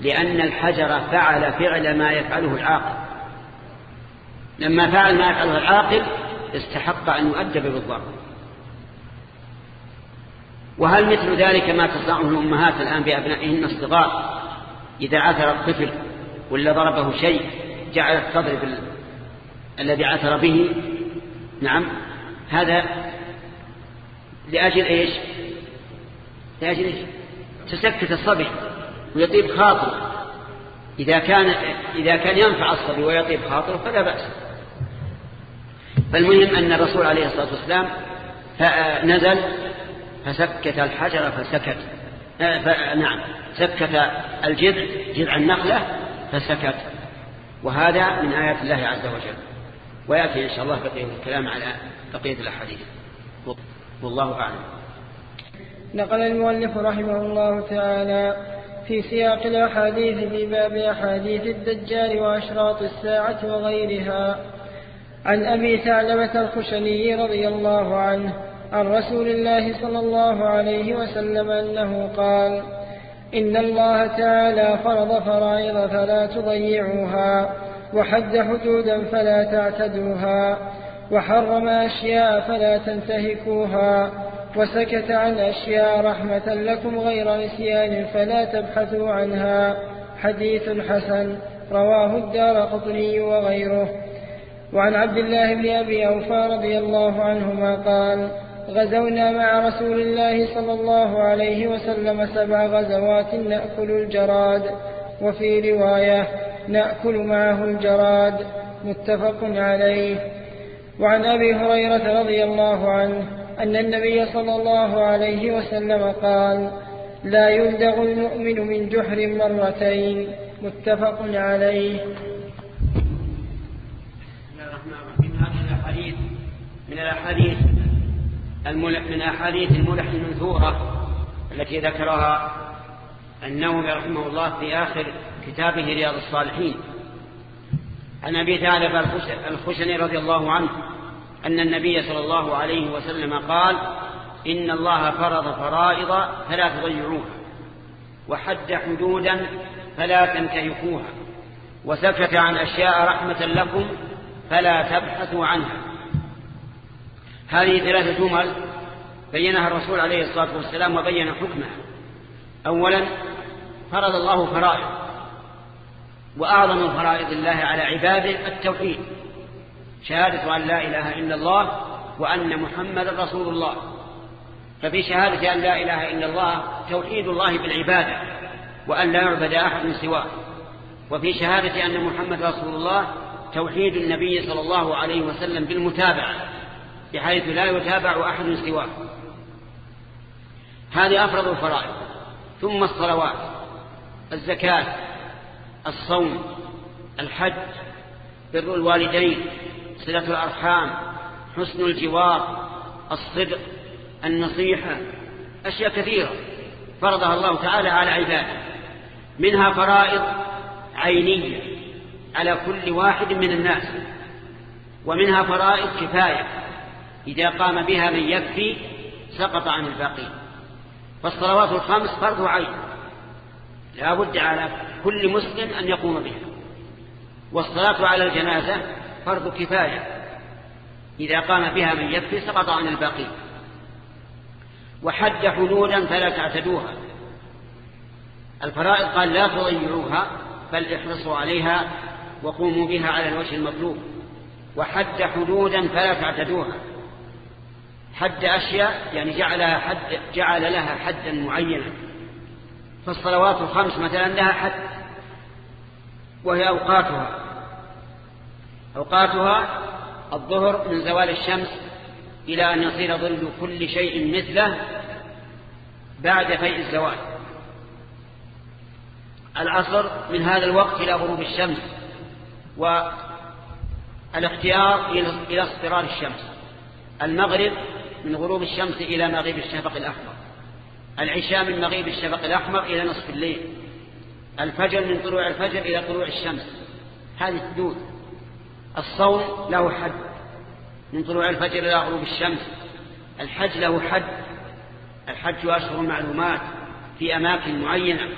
لأن الحجر فعل فعل ما يفعله العاقل. لما فعل ما يفعله العاقل استحق أن يؤدب بالضرب. وهل مثل ذلك ما تصنعه الأمهات الآن بأبنائهن الصغار؟ إذا عثر الطفل ولا ضربه شيء جعلت تضرب الذي عثر به. نعم. هذا لأجل إيش؟ إيش؟ تسكت الصبي ويطيب خاطره. إذا كان, إذا كان ينفع الصبي ويطيب خاطره فلا بأس. فالمهم أن الرسول عليه الصلاة والسلام نزل فسكت الحجر فسكت. نعم. سكت الجذع جذع النخلة فسكت. وهذا من آيات الله عز وجل. ويأتي إن شاء الله بقية الكلام على بقية الأحاديث. والله أعلم. نقل المؤلف رحمه الله تعالى في سياق الأحاديث في باب أحاديث الدجال وأشراط الساعة وغيرها. عن أبي ثعلبة الخشني رضي الله عنه عن رسول الله صلى الله عليه وسلم أنه قال إن الله تعالى فرض فرائض فلا تضيعوها وحد حدودا فلا تعتدوها وحرم أشياء فلا تنتهكوها وسكت عن أشياء رحمة لكم غير نسيان فلا تبحثوا عنها. حديث حسن رواه الدار قطني وغيره. وعن عبد الله بن أبي أوفى رضي الله عنهما قال غزونا مع رسول الله صلى الله عليه وسلم سبع غزوات نأكل الجراد وفي رواية نأكل معه الجراد متفق عليه. وعن أبي هريرة رضي الله عنه أن النبي صلى الله عليه وسلم قال لا يلدغ المؤمن من جحر مرتين. متفق عليه. من الأحاديث من أحاديث الملح المنثورة التي ذكرها النووي رحمه الله في آخر كتابه رياض الصالحين. عن أبي ثعلب الخشني رضي الله عنه أن النبي صلى الله عليه وسلم قال إن الله فرض فرائض فلا تضيعوها وحد حدودا فلا تنتهكوها وسكت عن أشياء رحمة لكم فلا تبحثوا عنها. هذه ثلاثة جمل بينها الرسول عليه الصلاة والسلام وبين حكمها. أولا فرض الله فرائض وأعظم فرائض الله على عباده التوحيد. شهادة أن لا إله إلا الله وأن محمد رسول الله. ففي شهادة أن لا إله إلا الله توحيد الله بالعبادة وأن لا يعبد أحد سواه. وفي شهادة أن محمد رسول الله توحيد النبي صلى الله عليه وسلم بالمتابعة بحيث لا يتابع أحد سواه. هذه أفرض الفرائض ثم الصلوات الزكاة الصوم الحج بر الوالدين صلة الأرحام حسن الجوار الصدق النصيحة أشياء كثيرة فرضها الله تعالى على عباده. منها فرائض عينية على كل واحد من الناس ومنها فرائض كفاية إذا قام بها من يكفي سقط عن الباقين فالصلوات الخمس فرض عين لا بد على كل مسلم أن يقوم بها. والصلاة على الجنازة فرض كفاية. إذا قام بها من يكفي سقط عن الباقين وحد حدودا فلا تعتدوها. الفرائض قال لا تضيعوها بل احرصوا عليها وقوموا بها على الوجه المطلوب. وحد حدودا فلا تعتدوها. حد أشياء يعني جعلها حد جعل لها حدا معينا. فالصلوات الخمس مثلا لها حد وهي أوقاتها. أوقاتها الظهر من زوال الشمس إلى أن يصير ظل كل شيء مثله بعد فيء الزوال. العصر من هذا الوقت إلى غروب الشمس والاختيار إلى اصفرار الشمس. المغرب من غروب الشمس إلى مغيب الشفق الأحمر. العشاء من مغيب الشفق الأحمر إلى نصف الليل. الفجر من طلوع الفجر إلى طلوع الشمس. هذه حدود الصوم له حد. من طلوع الفجر إلى غروب الشمس الحج له حد. الحج أشهر معلومات في أماكن معينة.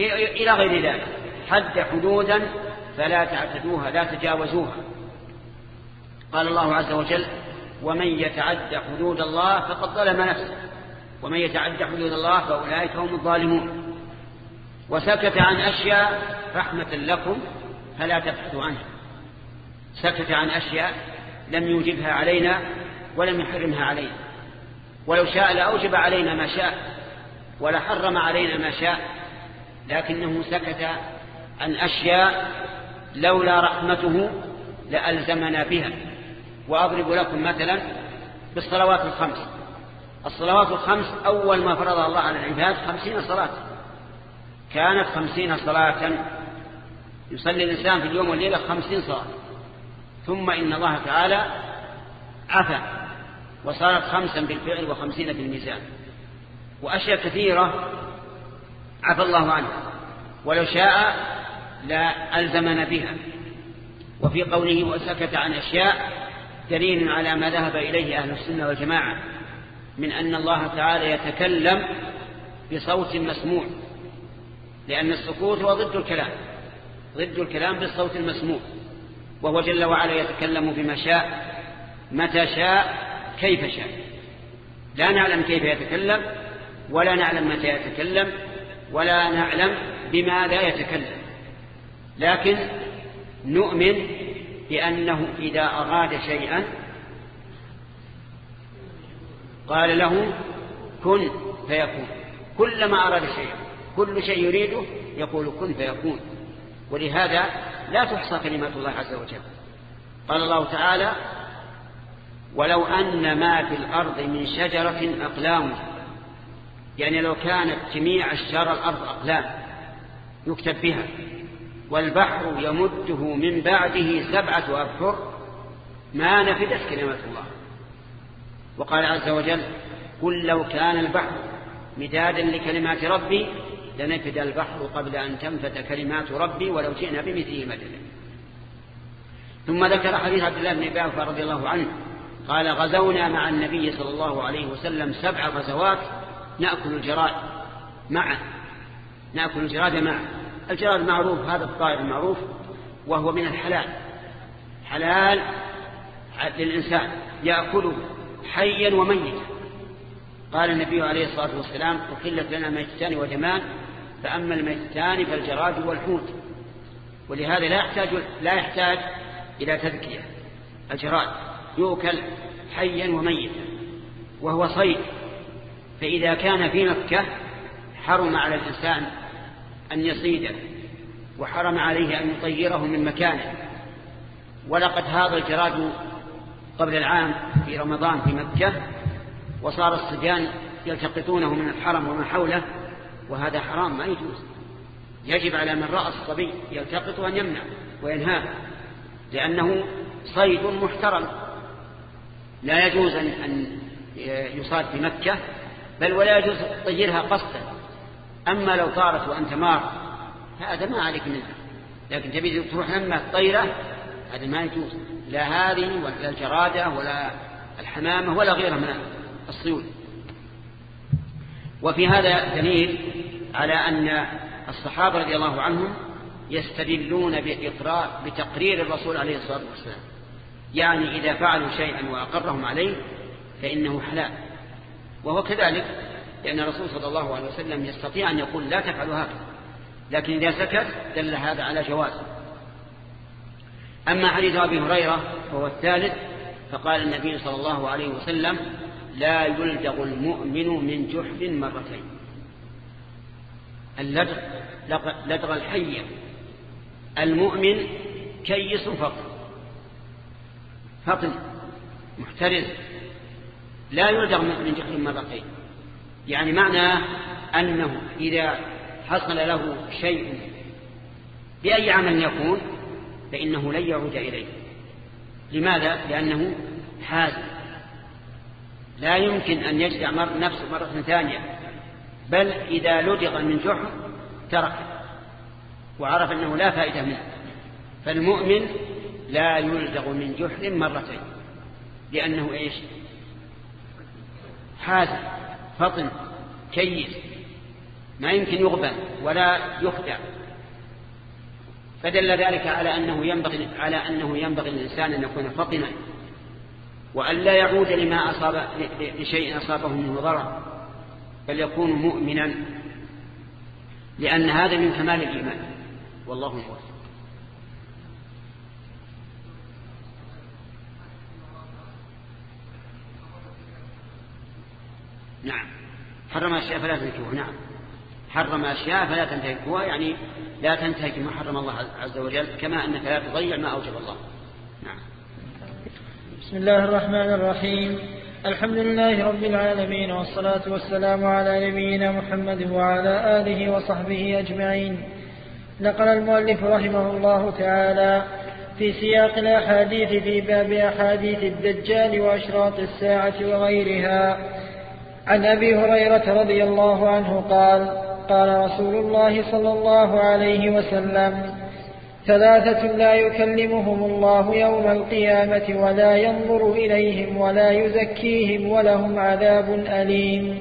إلى غير ذلك. حد حدودا فلا تعتدوها لا تجاوزوها. قال الله عز وجل ومن يتعد حدود الله فقد ظلم نفسه. ومن يتعد حدود الله فأولئك هم الظالمون. وسكت عن أشياء رحمة لكم فلا تبحثوا عنها. سكت عن أشياء لم يوجبها علينا ولم يحرمها علينا. ولو شاء لأوجب علينا ما شاء ولحرم علينا ما شاء لكنه سكت عن أشياء لولا رحمته لألزمنا بها. وأضرب لكم مثلا بالصلوات الخمس. الصلوات الخمس أول ما فرض الله على العباد خمسين صلاة. كانت خمسين صلاة. يصلي الإنسان في اليوم والليلة خمسين صلاة. ثم إن الله تعالى عفى وصارت خمسا بالفعل وخمسين بالميزان. وأشياء كثيرة عفى الله عنها ولو شاء لا ألزمنا بها. وفي قوله وسكت عن أشياء دليل على ما ذهب إليه أهل السنة والجماعة من أن الله تعالى يتكلم بصوت مسموع لأن السكوت هو ضد الكلام ضد الكلام بالصوت المسموع. وهو جل وعلا يتكلم بما شاء متى شاء كيف شاء. لا نعلم كيف يتكلم ولا نعلم متى يتكلم ولا نعلم بماذا يتكلم. لكن نؤمن بأنه إذا أراد شيئا قال له كن فيكون. كلما أراد شيئا كل شيء يريده يقول كن فيكون. ولهذا لا تحصى كلمات الله عز وجل. قال الله تعالى ولو أن ما في الأرض من شجرة أقلام. يعني لو كانت جميع أشجار الأرض أقلام يكتب بها والبحر يمده من بعده سبعة أبحر ما نفدت كلمات الله. وقال عز وجل قل لو كان البحر مدادا لكلمات ربي لنفد البحر قبل أن تنفد كلمات ربي ولو جئنا بمثله مددا. ثم ذكر حديث عبد الله بن عباس رضي الله عنه قال غزونا مع النبي صلى الله عليه وسلم سبع غزوات نأكل الجراد معا نأكل الجراد معا الجراد معروف هذا الطائر المعروف وهو من الحلال. حلال للإنسان يأكله حيا وميتا. قال النبي عليه الصلاة والسلام أخلت لنا ميتان ودمان فأما الميتان فالجراد والحوت ولهذا لا يحتاج, لا يحتاج إلى تذكية. الجراد يؤكل حيا وميتا وهو صيد. فإذا كان في مكة حرم على الإنسان أن يصيده وحرم عليه أن يطيره من مكانه. ولقد هذا الجراد قبل العام في رمضان في مكة وصار الصبيان يلتقطونه من الحرم ومن حوله وهذا حرام ما يجوز. يجب على من رأى الصبي يلتقط أن يمنع وينهاه لأنه صيد محترم. لا يجوز أن يصاد في مكة بل ولا يجوز تطيرها قصدا. أما لو طارت وأنت مار هذا ما عليك منها. لكن تبي تروح لما طيرة هذا ما يجوز. لا هذه ولا الجرادة ولا الحمامة ولا غيرها من الصيود. وفي هذا دليل على أن الصحابة رضي الله عنهم يستدلون بإقرار بتقرير الرسول عليه الصلاة والسلام. يعني إذا فعلوا شيئا وأقرهم عليه فإنه حلال. وهو كذلك لأن الرسول صلى الله عليه وسلم يستطيع أن يقول لا تفعلوا هكذا لكن إذا سكت دل هذا على جواز. أما حديث أبي هريرة فهو الثالث فقال النبي صلى الله عليه وسلم لا يلدغ المؤمن من جحر مرتين. اللدغ لدغ الحية المؤمن كيس فطن فطن محترز. لا يلدغ من جحر مرتين. يعني معنى أنه إذا حصل له شيء بأي عمل يكون فإنه لن يعود إليه. لماذا؟ لأنه حازم. لا يمكن أن يجدع نفسه مرة ثانية. بل إذا لدغ من جحر ترك وعرف أنه لا فائدة منه. فالمؤمن لا يلدغ من جحر مرتين لأنه إيش؟ حازم فطن كيس ما يمكن يغبن ولا يخدع. فدل ذلك على أنه ينبغي على أنه ينبغي للإنسان أن يكون فطنا وأن لا يعود لما أصاب لشيء أصابه منه ضرر. بل يكون مؤمنا لأن هذا من كمال الإيمان. والله موفق. نعم. حرم أشياء فلا تنكحوها نعم. حرم أشياء فلا تنتهكوها يعني لا تنتهك ما حرم الله عز وجل كما أنك لا تضيع ما أوجب الله. نعم. بسم الله الرحمن الرحيم. الحمد لله رب العالمين والصلاة والسلام على نبينا محمد وعلى آله وصحبه أجمعين. نقل المؤلف رحمه الله تعالى في سياق الأحاديث في باب أحاديث الدجال وأشراط الساعة وغيرها. عن أبي هريرة رضي الله عنه قال قال رسول الله صلى الله عليه وسلم ثلاثة لا يكلمهم الله يوم القيامة ولا ينظر إليهم ولا يزكيهم ولهم عذاب أليم.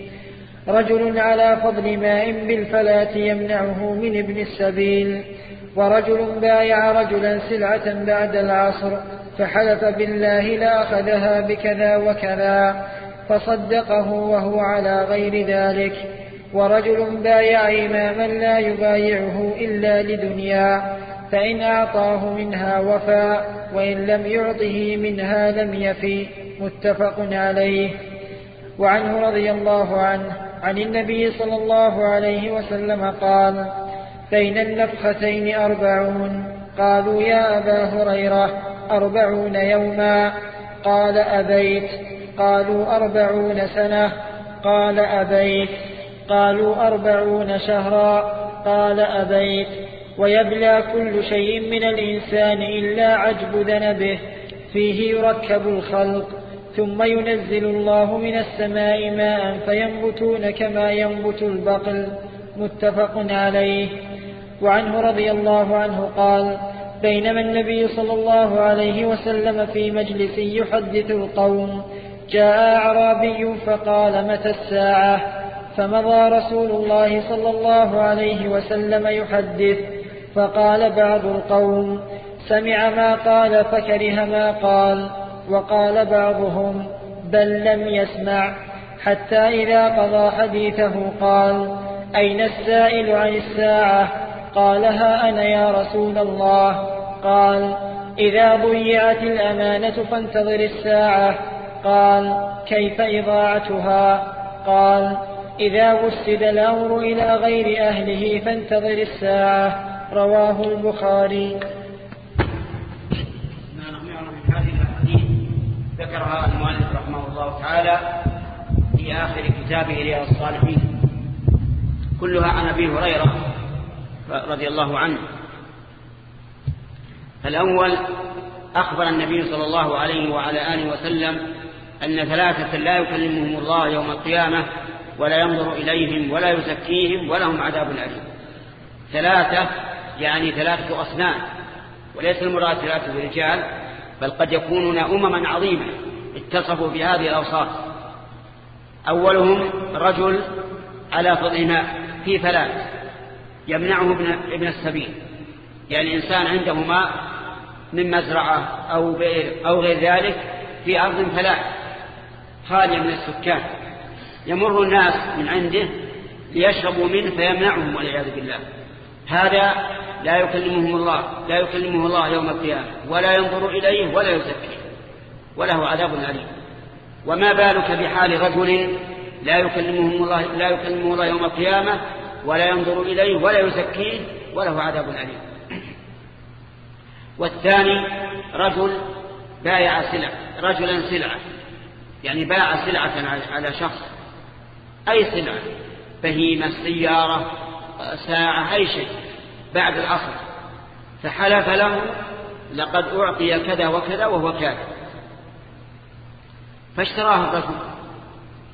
رجل على فضل ماء بالفلاة يمنعه من ابن السبيل ورجل بايع رجلا سلعة بعد العصر فحلف بالله لأخذها بكذا وكذا فصدقه وهو على غير ذلك. ورجل بايع إماما لا يبايعه إلا لدنيا فإن أعطاه منها وفى وإن لم يعطه منها لم يفي. متفق عليه. وعنه رضي الله عنه عن النبي صلى الله عليه وسلم قال بين النفختين أربعون. قالوا يا أبا هريرة أربعون يوما. قال أبيت. قالوا أربعون سنة. قال أبيت. قالوا أربعون شهرا. قال أبيت. ويبلى كل شيء من الإنسان إلا عجب ذنبه فيه يركب الخلق ثم ينزل الله من السماء ماء فينبتون كما ينبت البقل متفق عليه. وعنه رضي الله عنه قال بينما النبي صلى الله عليه وسلم في مجلس يحدث القوم جاء أعرابي فقال متى الساعة؟ فمضى رسول الله صلى الله عليه وسلم يحدث فقال بعض القوم سمع ما قال فكره ما قال وقال بعضهم بل لم يسمع حتى إذا قضى حديثه قال أين السائل عن الساعة؟ قال ها أنا يا رسول الله. قال إذا ضيعت الأمانة فانتظر الساعة. قال كيف إضاعتها؟ قال إذا وسد الأمر إلى غير أهله فانتظر الساعة. رواه البخاري. ذكرها المؤلف رحمه الله تعالى في آخر كتابه رياض الصالحين. كلها عن أبي هريرة رضي الله عنه. الأول أخبر النبي صلى الله عليه وعلى آله وسلم أن ثلاثة لا يكلمهم الله يوم القيامة ولا ينظر إليهم ولا يزكيهم ولهم عذاب أليم. ثلاثة يعني ثلاثة أصنام وليس المراد ثلاثة رجال بل قد يكونون أمما عظيمة اتصفوا بهذه الأوصاف. أولهم رجل على فضل في ثلاث يمنعه ابن السبيل. يعني إنسان عنده ماء من مزرعة أو بئر أو غير ذلك في أرض فلاح خالية من السكان. يمر الناس من عنده ليشربوا منه فيمنعهم والعياذ بالله. هذا لا يكلمهم الله لا يكلمه الله يوم القيامة ولا ينظر إليه ولا يزكيه وله عذاب أليم. وما بالك بحال رجل لا يكلمهم الله لا يكلمه الله يوم القيامة ولا ينظر إليه ولا يزكيه وله عذاب أليم. والثاني رجل بايع سلع رجلا سلعة يعني باع سلعة على شخص أي سلعة؟ بهيمة سيارة ساعة أي شيء بعد العصر. فحلف له لقد أعطي كذا وكذا وهو كاذب. فاشتراه الرجل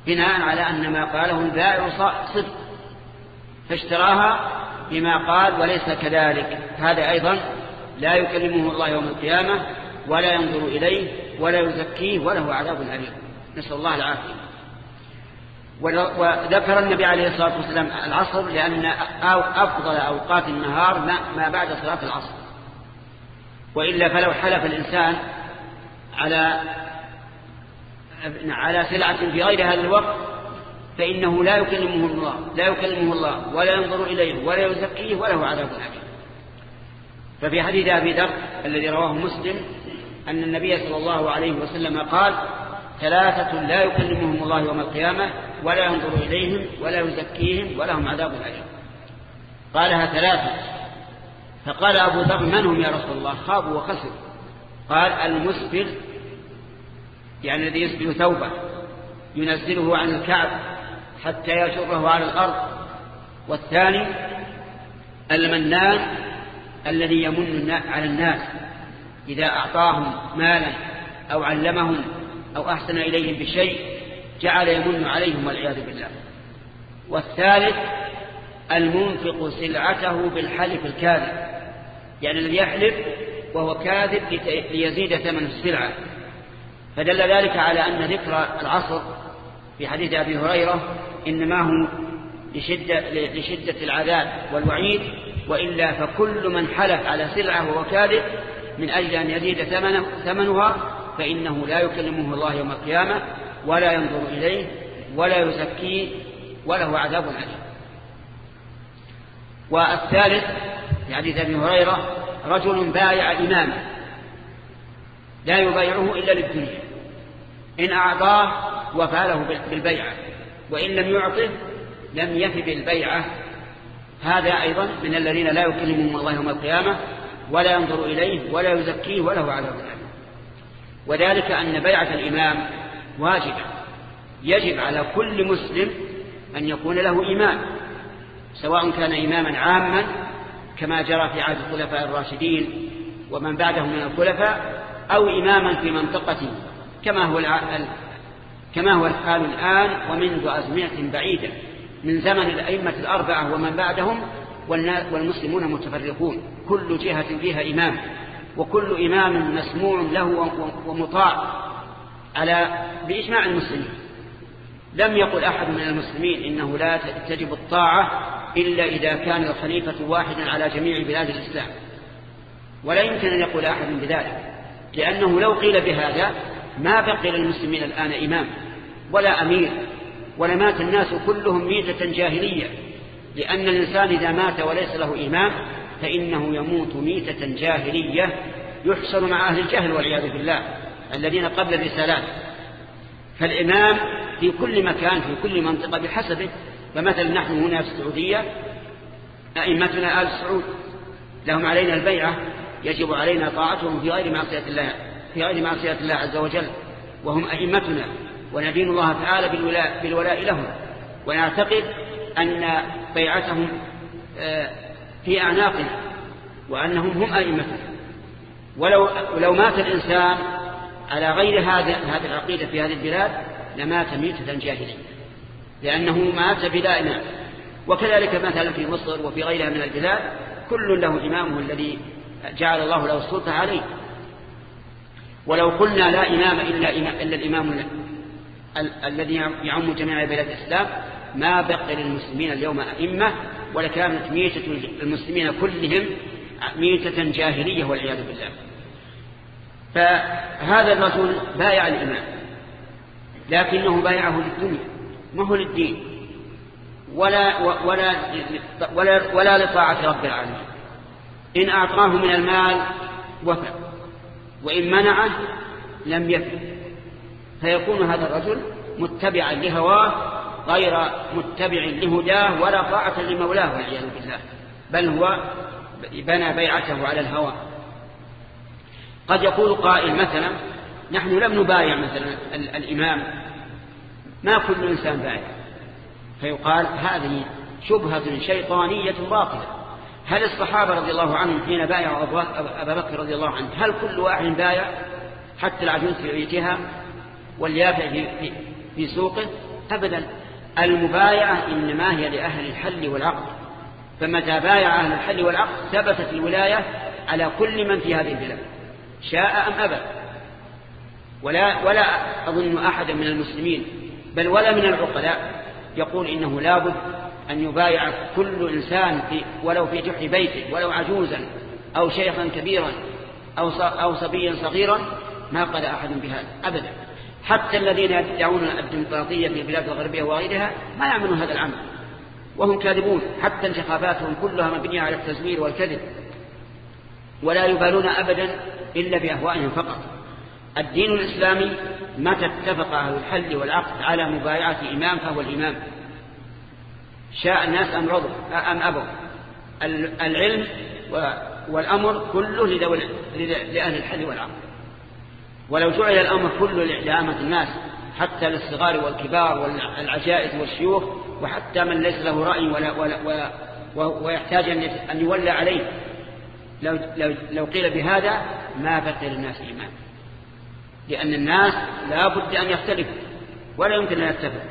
بناء على أن ما قاله البائع صدق. فاشتراها بما قال وليس كذلك. هذا أيضا لا يكلمه الله يوم القيامة ولا ينظر إليه ولا يزكيه وله عذاب أليم. نسأل الله العافية. وذكر النبي عليه الصلاة والسلام العصر لأن أفضل أوقات النهار ما بعد صلاة العصر. وإلا فلو حلف الإنسان على على سلعة في غير هذا الوقت فإنه لا يكلمه الله لا يكلمه الله ولا ينظر إليه ولا يزكيه وله عذاب أليم. ففي حديث أبي ذر الذي رواه مسلم أن النبي صلى الله عليه وسلم قال ثلاثة لا يكلمهم الله يوم القيامة ولا ينظر إليهم ولا يزكيهم ولهم عذاب أليم. قالها ثلاثة. فقال أبو ذر من هم يا رسول الله؟ خابوا وخسروا. قال المسبل يعني الذي يسبل ثوبه. ينزله عن الكعب حتى يجره على الأرض. والثاني المنان الذي يمن على الناس. إذا أعطاهم مالا أو علمهم أو أحسن إليهم بشيء جعل يمن عليهم والعياذ بالله. والثالث المنفق سلعته بالحلف الكاذب. يعني الذي يحلف وهو كاذب ليزيد ثمن السلعة. فدل ذلك على أن ذكر العصر في حديث أبي هريرة إنما هو لشدة, لشدة العذاب والوعيد وإلا فكل من حلف على سلعة وهو كاذب من أجل أن يزيد ثمنه ثمنها فإنه لا يكلمه الله يوم القيامة ولا ينظر إليه ولا يزكيه وله عذاب عليم والثالث في حديث أبي هريرة رجل بايع إماما لا يبايعه إلا للدنيا. إن أعطاه وفعله بالبيعة. وإن لم يعطه لم يفي بالبيعة هذا أيضا من الذين لا يكلمهم الله يوم القيامة ولا ينظر إليه ولا يزكيه وله عذاب أليم. وذلك أن بيعة الإمام واجبة. يجب على كل مسلم أن يكون له إمام سواء كان إماما عاما كما جرى في عهد الخلفاء الراشدين ومن بعدهم من الخلفاء أو إماما في منطقة كما هو كما هو الحال الآن ومنذ أزمنة بعيدة من زمن الأئمة الأربعة ومن بعدهم والمسلمون متفرقون كل جهة فيها إمام. وكل إمام مسموع له ومطاع على بإجماع المسلمين. لم يقل أحد من المسلمين إنه لا تجب الطاعة إلا إذا كان الخليفة واحدا على جميع بلاد الإسلام. ولا يمكن أن يقول أحد بذلك لأنه لو قيل بهذا ما بقي للمسلمين الآن إمام ولا أمير ولمات الناس كلهم ميتة جاهلية لأن الإنسان إذا مات وليس له إمام فإنه يموت ميتة جاهلية يحصل مع أهل الجهل والعياذ بالله الذين قبل الرسالات. فالإمام في كل مكان في كل منطقة بحسبه. فمثلا نحن هنا في السعودية أئمتنا آل السعود لهم علينا البيعة يجب علينا طاعتهم في غير معصية الله في غير معصية الله عز وجل. وهم أئمتنا وندين الله تعالى بالولاء, بالولاء لهم. ونعتقد أن بيعتهم آه، في أعناقنا وأنهم هم أئمتنا ولو لو مات الإنسان على غير هذا هذه العقيدة في هذه البلاد لمات ميتة جاهلية لأنه مات بلا إمام. وكذلك مثلا في مصر وفي غيرها من البلاد كل له إمامه الذي جعل الله له السلطة عليه. ولو قلنا لا إمام إلا, إلا الإمام الذي يعم جميع بلاد الإسلام ما بقي للمسلمين اليوم أئمة ولكانت ميتة المسلمين كلهم ميتة جاهلية والعياذ بالله. فهذا الرجل بايع الإمام لكنه بايعه للدنيا ما هو للدين؟ ولا, ولا, ولا, ولا لطاعة رب العالمين. إن أعطاه من المال وفى وإن منعه لم يفي فيكون هذا الرجل متبعا لهواه غير متبع لهداه ولا طاعة لمولاه والعياذ بالله. بل هو بنى بيعته على الهوى. قد يقول قائل مثلا نحن لم نبايع مثلا الإمام. ما كل إنسان بايع. فيقال هذه شبهة شيطانية باطلة. هل الصحابة رضي الله عنهم حين بايعوا أبا بكر رضي الله عنه هل كل واحد بايع حتى العجوز في بيتها واليافع في, في سوقه؟ أبدا. المبايعة إنما هي لأهل الحل والعقد. فمتى بايع أهل الحل والعقد ثبتت الولاية على كل من في هذه البلاد. شاء أم أبى. ولا, ولا أظن أحدا من المسلمين بل ولا من العقلاء يقول إنه لابد أن يبايع كل إنسان في ولو في جحر بيته ولو عجوزا أو شيخا كبيرا أو صبيا صغيرا ما قال أحد بهذا أبدا. حتى الذين يدعون الديمقراطية في البلاد الغربية وغيرها ما يعملون هذا العمل وهم كاذبون حتى انتخاباتهم كلها مبنية على التزوير والكذب. ولا يبالون أبدا إلا بأهوائهم فقط. الدين الإسلامي متى اتفق أهل الحل والعقد على مبايعة إمام فهو الإمام. شاء الناس أم رضوا أم أبوا العلم والأمر كله لأهل الحل والعقد. ولو جعل الأمر كله لإعلامة الناس حتى للصغار والكبار والعجائز والشيوخ وحتى من ليس له رأي ولا ولا ولا ويحتاج أن يولى عليه. لو, لو, لو قيل بهذا ما بقي للناس إيمان. لأن الناس لا بد أن يختلفوا ولا يمكن أن يتفقوا.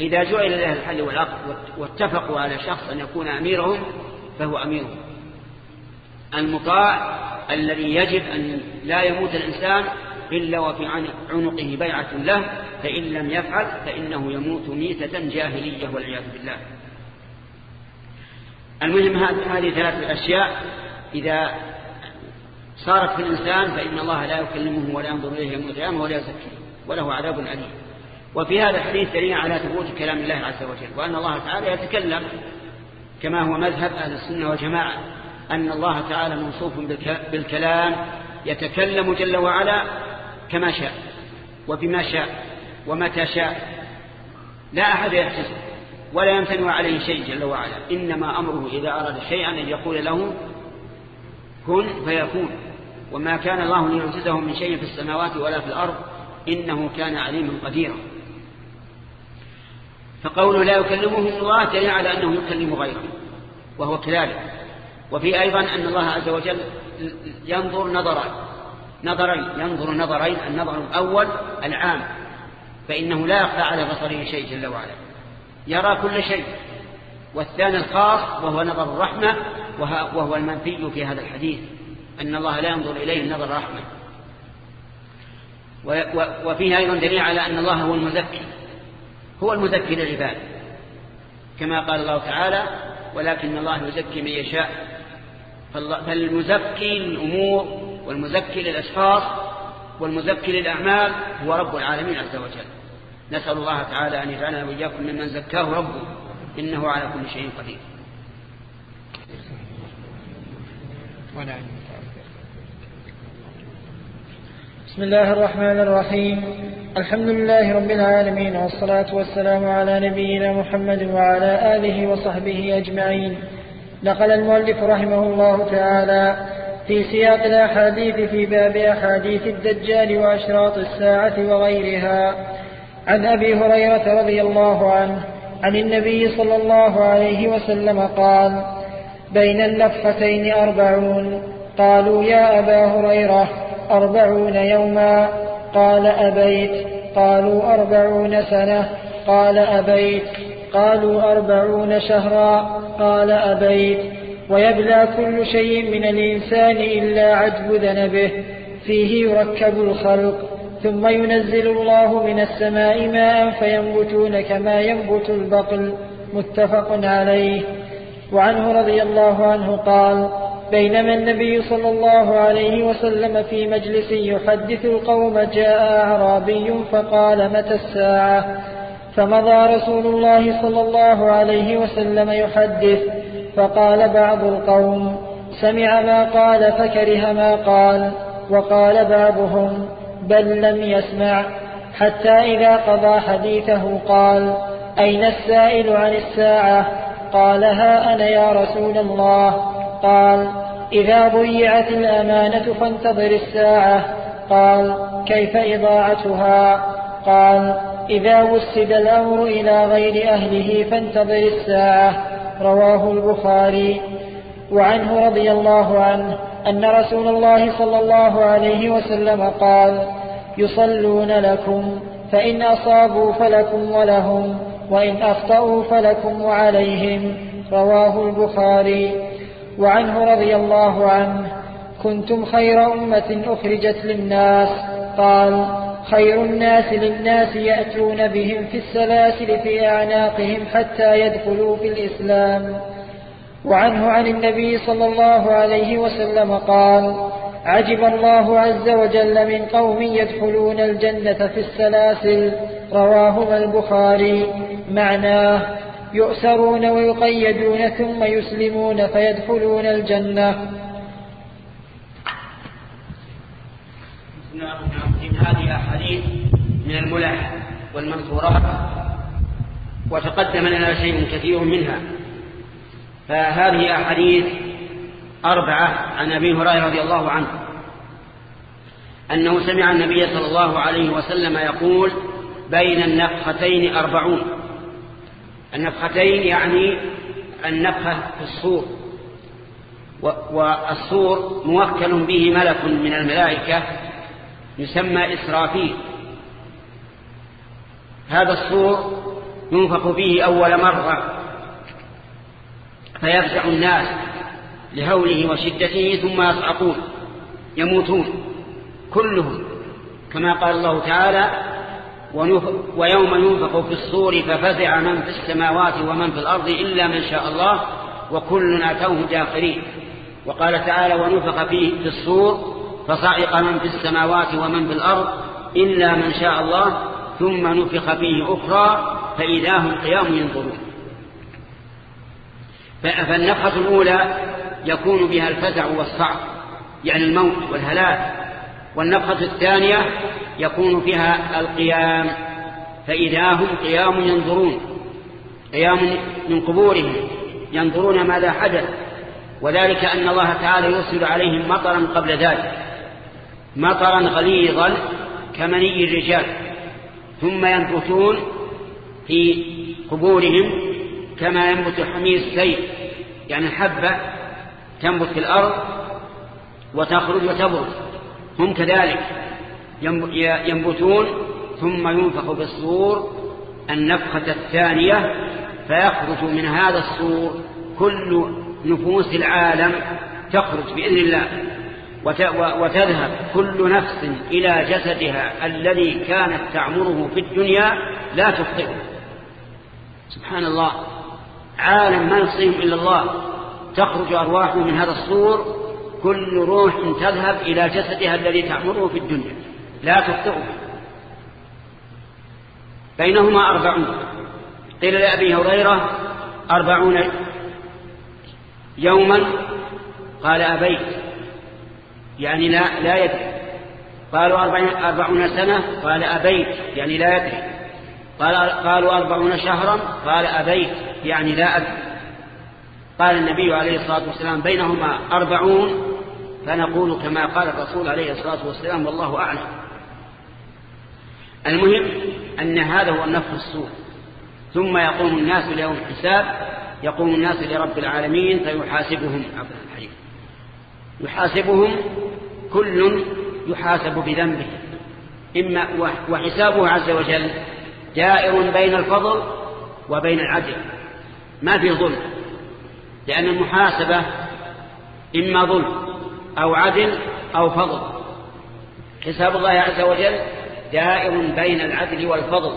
إذا جعل له الحل والعقد واتفقوا على شخص أن يكون أميرهم فهو أميرهم. المطاع الذي يجب أن لا يموت الإنسان إلا وفي عنقه بيعة له فإن لم يفعل فإنه يموت ميتة جاهلية والعياذ بالله. المهم هذه ثلاثة أشياء. إذا صارت في الإنسان فإن الله لا يكلمه ولا ينظر إليه يوم القيامة ولا يزكيه وله عذاب أليم. وفي هذا الحديث دليل على ثبوت كلام الله عز وجل وأن الله تعالى يتكلم كما هو مذهب أهل السنة والجماعة. أن الله تعالى موصوف بالكلام يتكلم جل وعلا كما شاء وبما شاء ومتى شاء. لا أحد يحسسه ولا يمتنع عليه شيء جل وعلا. إنما أمره إذا أراد شيئا أن يقول له كن فيكون. وما كان الله ليعجزه من شيء في السماوات ولا في الأرض إنه كان عليما قديرا. فقوله لا يكلمهم الله دليل على أنه يكلم غيره وهو كذلك. وفي أيضا أن الله عز وجل ينظر نظرا نظرين ينظر نظرين النظر الأول العام. فإنه لا يخفى على بصره شيء جل وعلا. يرى كل شيء. والثاني الخاص وهو نظر الرحمة وهو المنفي في هذا الحديث. أن الله لا ينظر إليه نظر رحمة وفيه أيضا دليل على أن الله هو المزكي. هو المزكي للعباد. كما قال الله تعالى ولكن الله يزكي من يشاء فالمزكي للأمور والمزكي للأشخاص والمزكي للأعمال هو رب العالمين عز وجل. نسأل الله تعالى أن يجعلنا وإياكم ممن زكاه ربه. إنه على كل شيء قدير. بسم الله الرحمن الرحيم. الحمد لله رب العالمين والصلاة والسلام على نبينا محمد وعلى آله وصحبه أجمعين. نقل المؤلف رحمه الله تعالى في سياق الأحاديث في باب أحاديث الدجال وأشراط الساعة وغيرها. عن أبي هريرة رضي الله عنه عن النبي صلى الله عليه وسلم قال بين النفختين أربعون. قالوا يا أبا هريرة أربعون يوما. قال أبيت. قالوا أربعون سنة. قال أبيت. قالوا أربعون شهرا. قال أبيت ويبلى كل شيء من الإنسان إلا عجب ذنبه. فيه يركب الخلق ثم ينزل الله من السماء ماء فينبتون كما ينبت البقل. متفق عليه. وعنه رضي الله عنه قال بينما النبي صلى الله عليه وسلم في مجلس يحدث القوم جاء أعرابي فقال متى الساعة؟ فمضى رسول الله صلى الله عليه وسلم يحدث فقال بعض القوم سمع ما قال فكره ما قال وقال بعضهم بل لم يسمع حتى إذا قضى حديثه قال أين السائل عن الساعة؟ قال ها أنا يا رسول الله. قال إذا ضيعت الأمانة فانتظر الساعة. قال كيف إضاعتها؟ قال إذا وسد الأمر إلى غير أهله فانتظر الساعة. رواه البخاري. وعنه رضي الله عنه أن رسول الله صلى الله عليه وسلم قال يصلون لكم فإن أصابوا فلكم ولهم وإن أخطأوا فلكم وعليهم رواه البخاري. وعنه رضي الله عنه كنتم خير أمة أخرجت للناس. قال خير الناس للناس يأتون بهم في السلاسل في أعناقهم حتى يدخلوا في الإسلام. وعنه عن النبي صلى الله عليه وسلم قال عجب الله عز وجل من قوم يدخلون الجنة في السلاسل. رواهما البخاري. معناه يؤسرون ويقيدون ثم يسلمون فيدخلون الجنة. هذه أحاديث من الملح والمنصورات وتقدم لنا شيء كثير منها. فهذه أحاديث أربعة عن أبي هريرة رضي الله عنه. أنه سمع النبي صلى الله عليه وسلم يقول بين النفختين أربعون. النفختين يعني النفخة في الصور والصور موكل به ملك من الملائكة يسمى إسرافيل. هذا الصور ينفق فيه أول مرة فيفزع الناس لهوله وشدته ثم يصعقون يموتون كلهم كما قال الله تعالى ويوم ينفق في الصور ففزع من في السماوات ومن في الأرض إلا من شاء الله وكل أتوه داخرين وقال تعالى ونفق فيه في الصور فصعق من في السماوات ومن في الأرض إلا من شاء الله ثم نفخ فيه أخرى فإذا هم قيام ينظرون فالنفخة الأولى يكون بها الفزع والصعق يعني الموت والهلاك. والنفخة الثانية يكون فيها القيام فإذا هم قيام ينظرون. قيام من قبورهم ينظرون ماذا حدث. وذلك أن الله تعالى يرسل عليهم مطرا قبل ذلك. مطرا غليظا كمني الرجال ثم ينبتون في قبورهم كما ينبت حمير السيل يعني الحبة تنبت في الأرض وتخرج وتبرد هم كذلك ينبتون ثم ينفخ في النفخة الثانية فيخرج من هذا الصور كل نفوس العالم تخرج بإذن الله. وتذهب كل نفس إلى جسدها الذي كانت تعمره في الدنيا لا تخطئه. سبحان الله. عالم ما يصيهم إلا الله. تخرج أرواحهم من هذا الصور. كل روح تذهب إلى جسدها الذي تعمره في الدنيا. لا تخطئه. بينهما أربعون. قيل لأبي هريرة أربعون يوما. قال أبيت. يعني لا, لا يدري. قالوا أربعون سنة قال أبيت يعني لا يدري. قال قالوا أربعون شهرا قال أبيت يعني لا أدري. قال النبي عليه الصلاة والسلام بينهما أربعون فنقول كما قال الرسول عليه الصلاة والسلام والله أعلم. المهم أن هذا هو النفس السوء. ثم يقوم الناس ليوم الحساب يقوم الناس لرب العالمين فيحاسبهم. يحاسبهم كل يحاسب بذنبه. إما وحسابه عز وجل جائر بين الفضل وبين العدل. ما في ظلم. لأن المحاسبة إما ظلم أو عدل أو فضل. حساب الله عز وجل دائر بين العدل والفضل.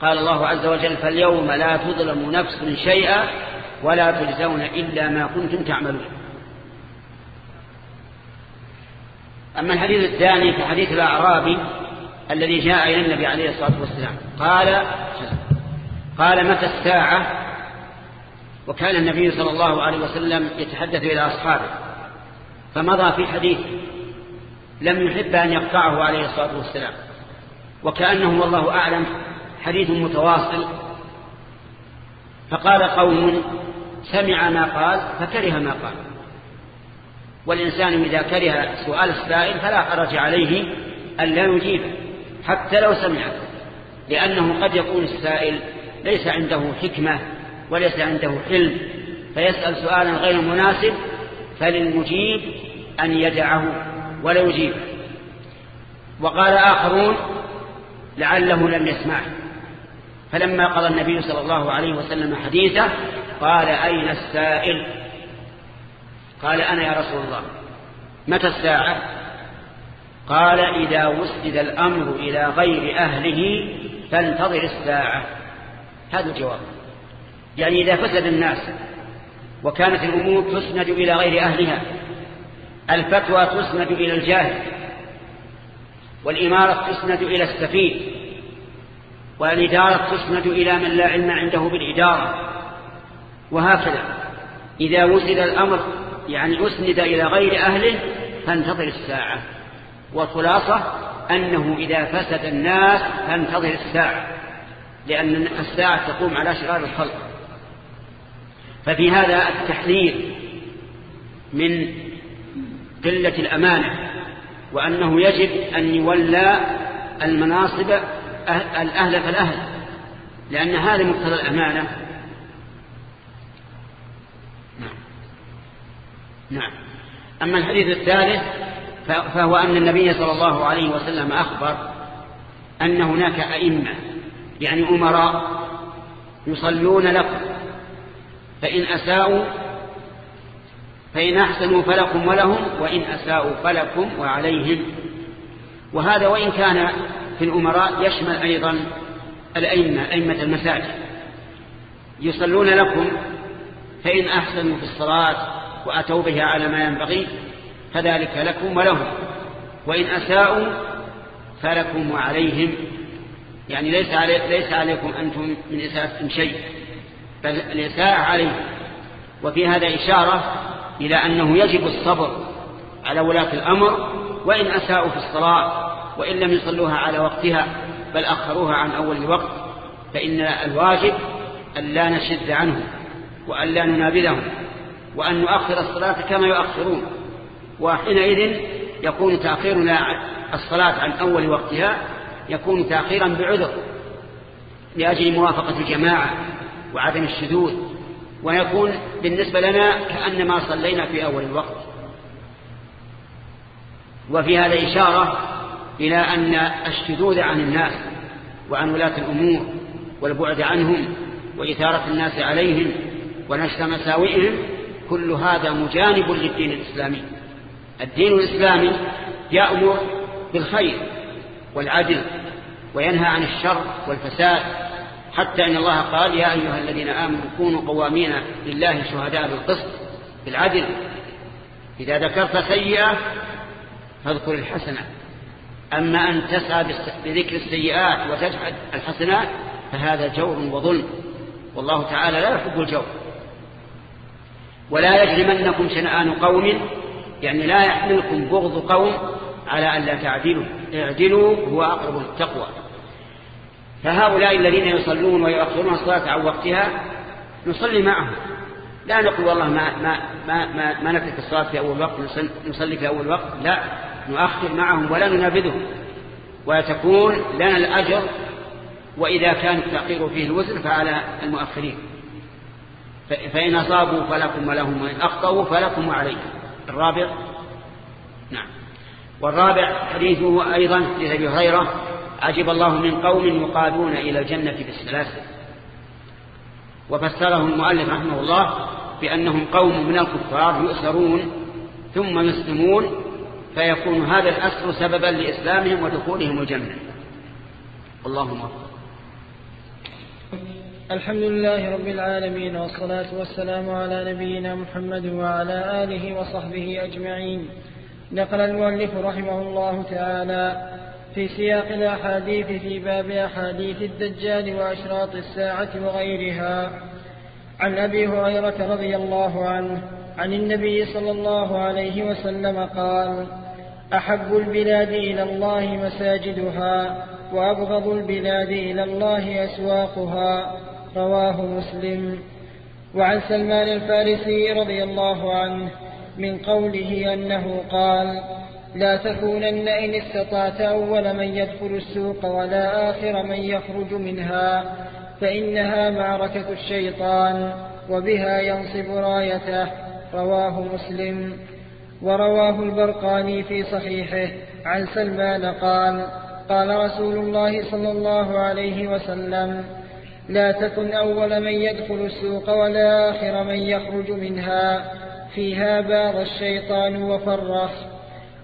قال الله عز وجل فاليوم لا تظلم نفس شيئا ولا تجزون إلا ما كنتم تعملون. أما الحديث الثاني في حديث الأعرابي الذي جاء إلى النبي عليه الصلاة والسلام. قال قال متى الساعة؟ وكان النبي صلى الله عليه وسلم يتحدث إلى أصحابه فمضى في حديث لم يحب أن يقطعه عليه الصلاة والسلام. وكأنه والله أعلم حديث متواصل. فقال قوم سمع ما قال فكره ما قال. والإنسان إذا كره سؤال السائل فلا حرج عليه أن لا يجيبه حتى لو سمعه لأنه قد يكون السائل ليس عنده حكمة وليس عنده حلم فيسأل سؤالا غير مناسب فللمجيب أن يدعه ولا يجيبه وقال آخرون لعله لم يسمعه. فلما قضى النبي صلى الله عليه وسلم حديثه قال أين السائل؟ قال أنا يا رسول الله. متى الساعة؟ قال إذا وسد الأمر إلى غير أهله فانتظر الساعة. هذا الجواب. يعني إذا فسد الناس وكانت الأمور تسند إلى غير أهلها الفتوى تسند إلى الجاهل والإمارة تسند إلى السفيه والإدارة تسند إلى من لا علم عنده بالإدارة وهكذا. إذا وسد الأمر يعني أسند إلى غير أهله فانتظر الساعة. والخلاصة أنه إذا فسد الناس فانتظر الساعة لأن الساعة تقوم على شرار الخلق. ففي هذا التحذير من قلة الأمانة وأنه يجب أن يولى المناصب الأهل فالأهل لأن هذا مقتضى الأمانة نعم نعم. أما الحديث الثالث فهو أن النبي صلى الله عليه وسلم أخبر أن هناك أئمة يعني أمراء يصلون لكم. فإن أساءوا فإن أحسنوا فلكم ولهم وإن أساءوا فلكم وعليهم. وهذا وإن كان في الأمراء يشمل أيضا الأئمة أئمة المساجد. يصلون لكم فإن أحسنوا في الصلاة وأتوا بها على ما ينبغي فذلك لكم ولهم. وإن أساءوا فلكم وعليهم. يعني ليس, علي ليس عليكم أنتم من إساءة شيء بل الإساءة عليهم. وفي هذا إشارة إلى أنه يجب الصبر على ولاة الأمر وإن أساءوا في الصلاة وإن لم يصلوها على وقتها بل أخروها عن أول الوقت فإن الواجب أن لا نشد عنهم وأن لا ننابذهم. وأن نؤخر الصلاة كما يؤخرون. وحينئذ يكون تأخيرنا الصلاة عن أول وقتها يكون تأخيرا بعذر لأجل موافقة الجماعة وعدم الشذوذ ويكون بالنسبة لنا كأنما صلينا في أول الوقت. وفي هذا إشارة إلى أن الشذوذ عن الناس وعن ولاة الأمور والبعد عنهم وإثارة الناس عليهم ونشر مساوئهم كل هذا مجانب للدين الإسلامي. الدين الإسلامي يأمر بالخير والعدل وينهى عن الشر والفساد. حتى إن الله قال يا أيها الذين آمنوا كونوا قوامين لله شهداء بالقسط بالعدل. إذا ذكرت سيئة فاذكر الحسنة. أما أن تسعى بذكر السيئات وتجحد الحسنات فهذا جور وظلم. والله تعالى لا يحب الجور. ولا يجرمنكم شنآن قوم يعني لا يحملكم بغض قوم على أن لا تعدلوا. اعدلوا هو أقرب للتقوى. فهؤلاء الذين يصلون ويؤخرون الصلاة عن وقتها نصلي معهم. لا نقول والله ما, ما, ما, ما, ما نترك الصلاة في أول وقت نصلي في أول وقت لا. نؤخر معهم ولا ننابذهم. وتكون لنا الأجر وإذا كان التأخير فيه الوزن فعلى المؤخرين. فإن أصابوا فلكم ولهم وإن أخطأوا فلكم وعليكم الرابع نعم. والرابع حديثه أيضا لأبي هريرة عجب الله من قوم يقادون إلى الجنة بالسلاسل وفسره المؤلف رحمه الله بأنهم قوم من الكفار يؤسرون ثم يسلمون فيكون هذا الأسر سببا لإسلامهم ودخولهم الجنة. اللهم أكبر. الحمد لله رب العالمين والصلاة والسلام على نبينا محمد وعلى آله وصحبه أجمعين. نقل المؤلف رحمه الله تعالى في سياق الأحاديث في باب أحاديث الدجال وأشراط الساعة وغيرها. عن أبي هريرة رضي الله عنه عن النبي صلى الله عليه وسلم قال أحب البلاد إلى الله مساجدها وأبغض البلاد إلى الله أسواقها. رواه مسلم. وعن سلمان الفارسي رضي الله عنه من قوله أنه قال لا تكونن إن استطعت أول من يدخل السوق ولا آخر من يخرج منها فإنها معركة الشيطان وبها ينصب رايته. رواه مسلم. ورواه البرقاني في صحيحه عن سلمان قال قال رسول الله صلى الله عليه وسلم لا تكن أول من يدخل السوق ولا آخر من يخرج منها. فيها باغ الشيطان وفرخ.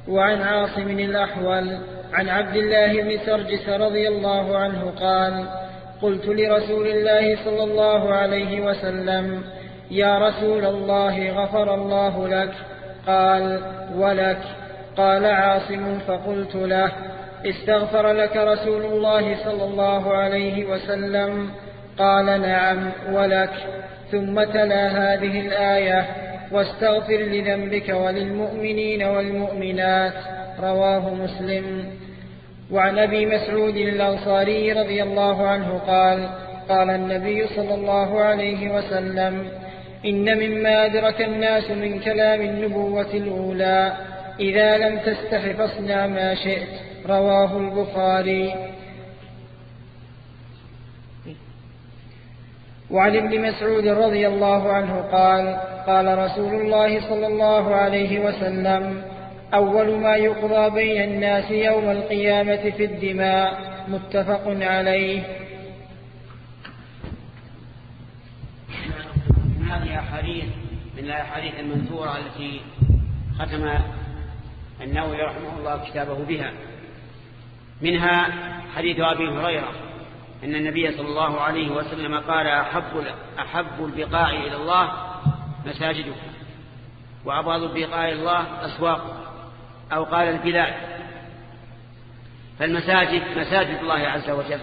وعن عاصم الأحول عن عبد الله بن سرجس رضي الله عنه قال قلت لرسول الله صلى الله عليه وسلم يا رسول الله غفر الله لك. قال ولك. قال عاصم فقلت له استغفر لك رسول الله صلى الله عليه وسلم. قال نعم ولك. ثم تلا هذه الآية. واستغفر لذنبك وللمؤمنين والمؤمنات. رواه مسلم. وعن أبي مسعود الأنصاري رضي الله عنه قال قال النبي صلى الله عليه وسلم إن مما أدرك الناس من كلام النبوة الأولى إذا لم تستح فاصنع ما شئت. رواه البخاري. وعن ابن مسعود رضي الله عنه قال قال رسول الله صلى الله عليه وسلم أول ما يقضى بين الناس يوم القيامة في الدماء متفق عليه. هذه أحاديث من الأحاديث المنثورة التي ختم النووي رحمه الله كتابه بها. منها حديث أبي هريرة أن النبي صلى الله عليه وسلم قال أحب, أحب البقاع إلى الله مساجده وأبغض البقاع إلى الله أسواقه أو قال البلاد. فالمساجد مساجد الله عز وجل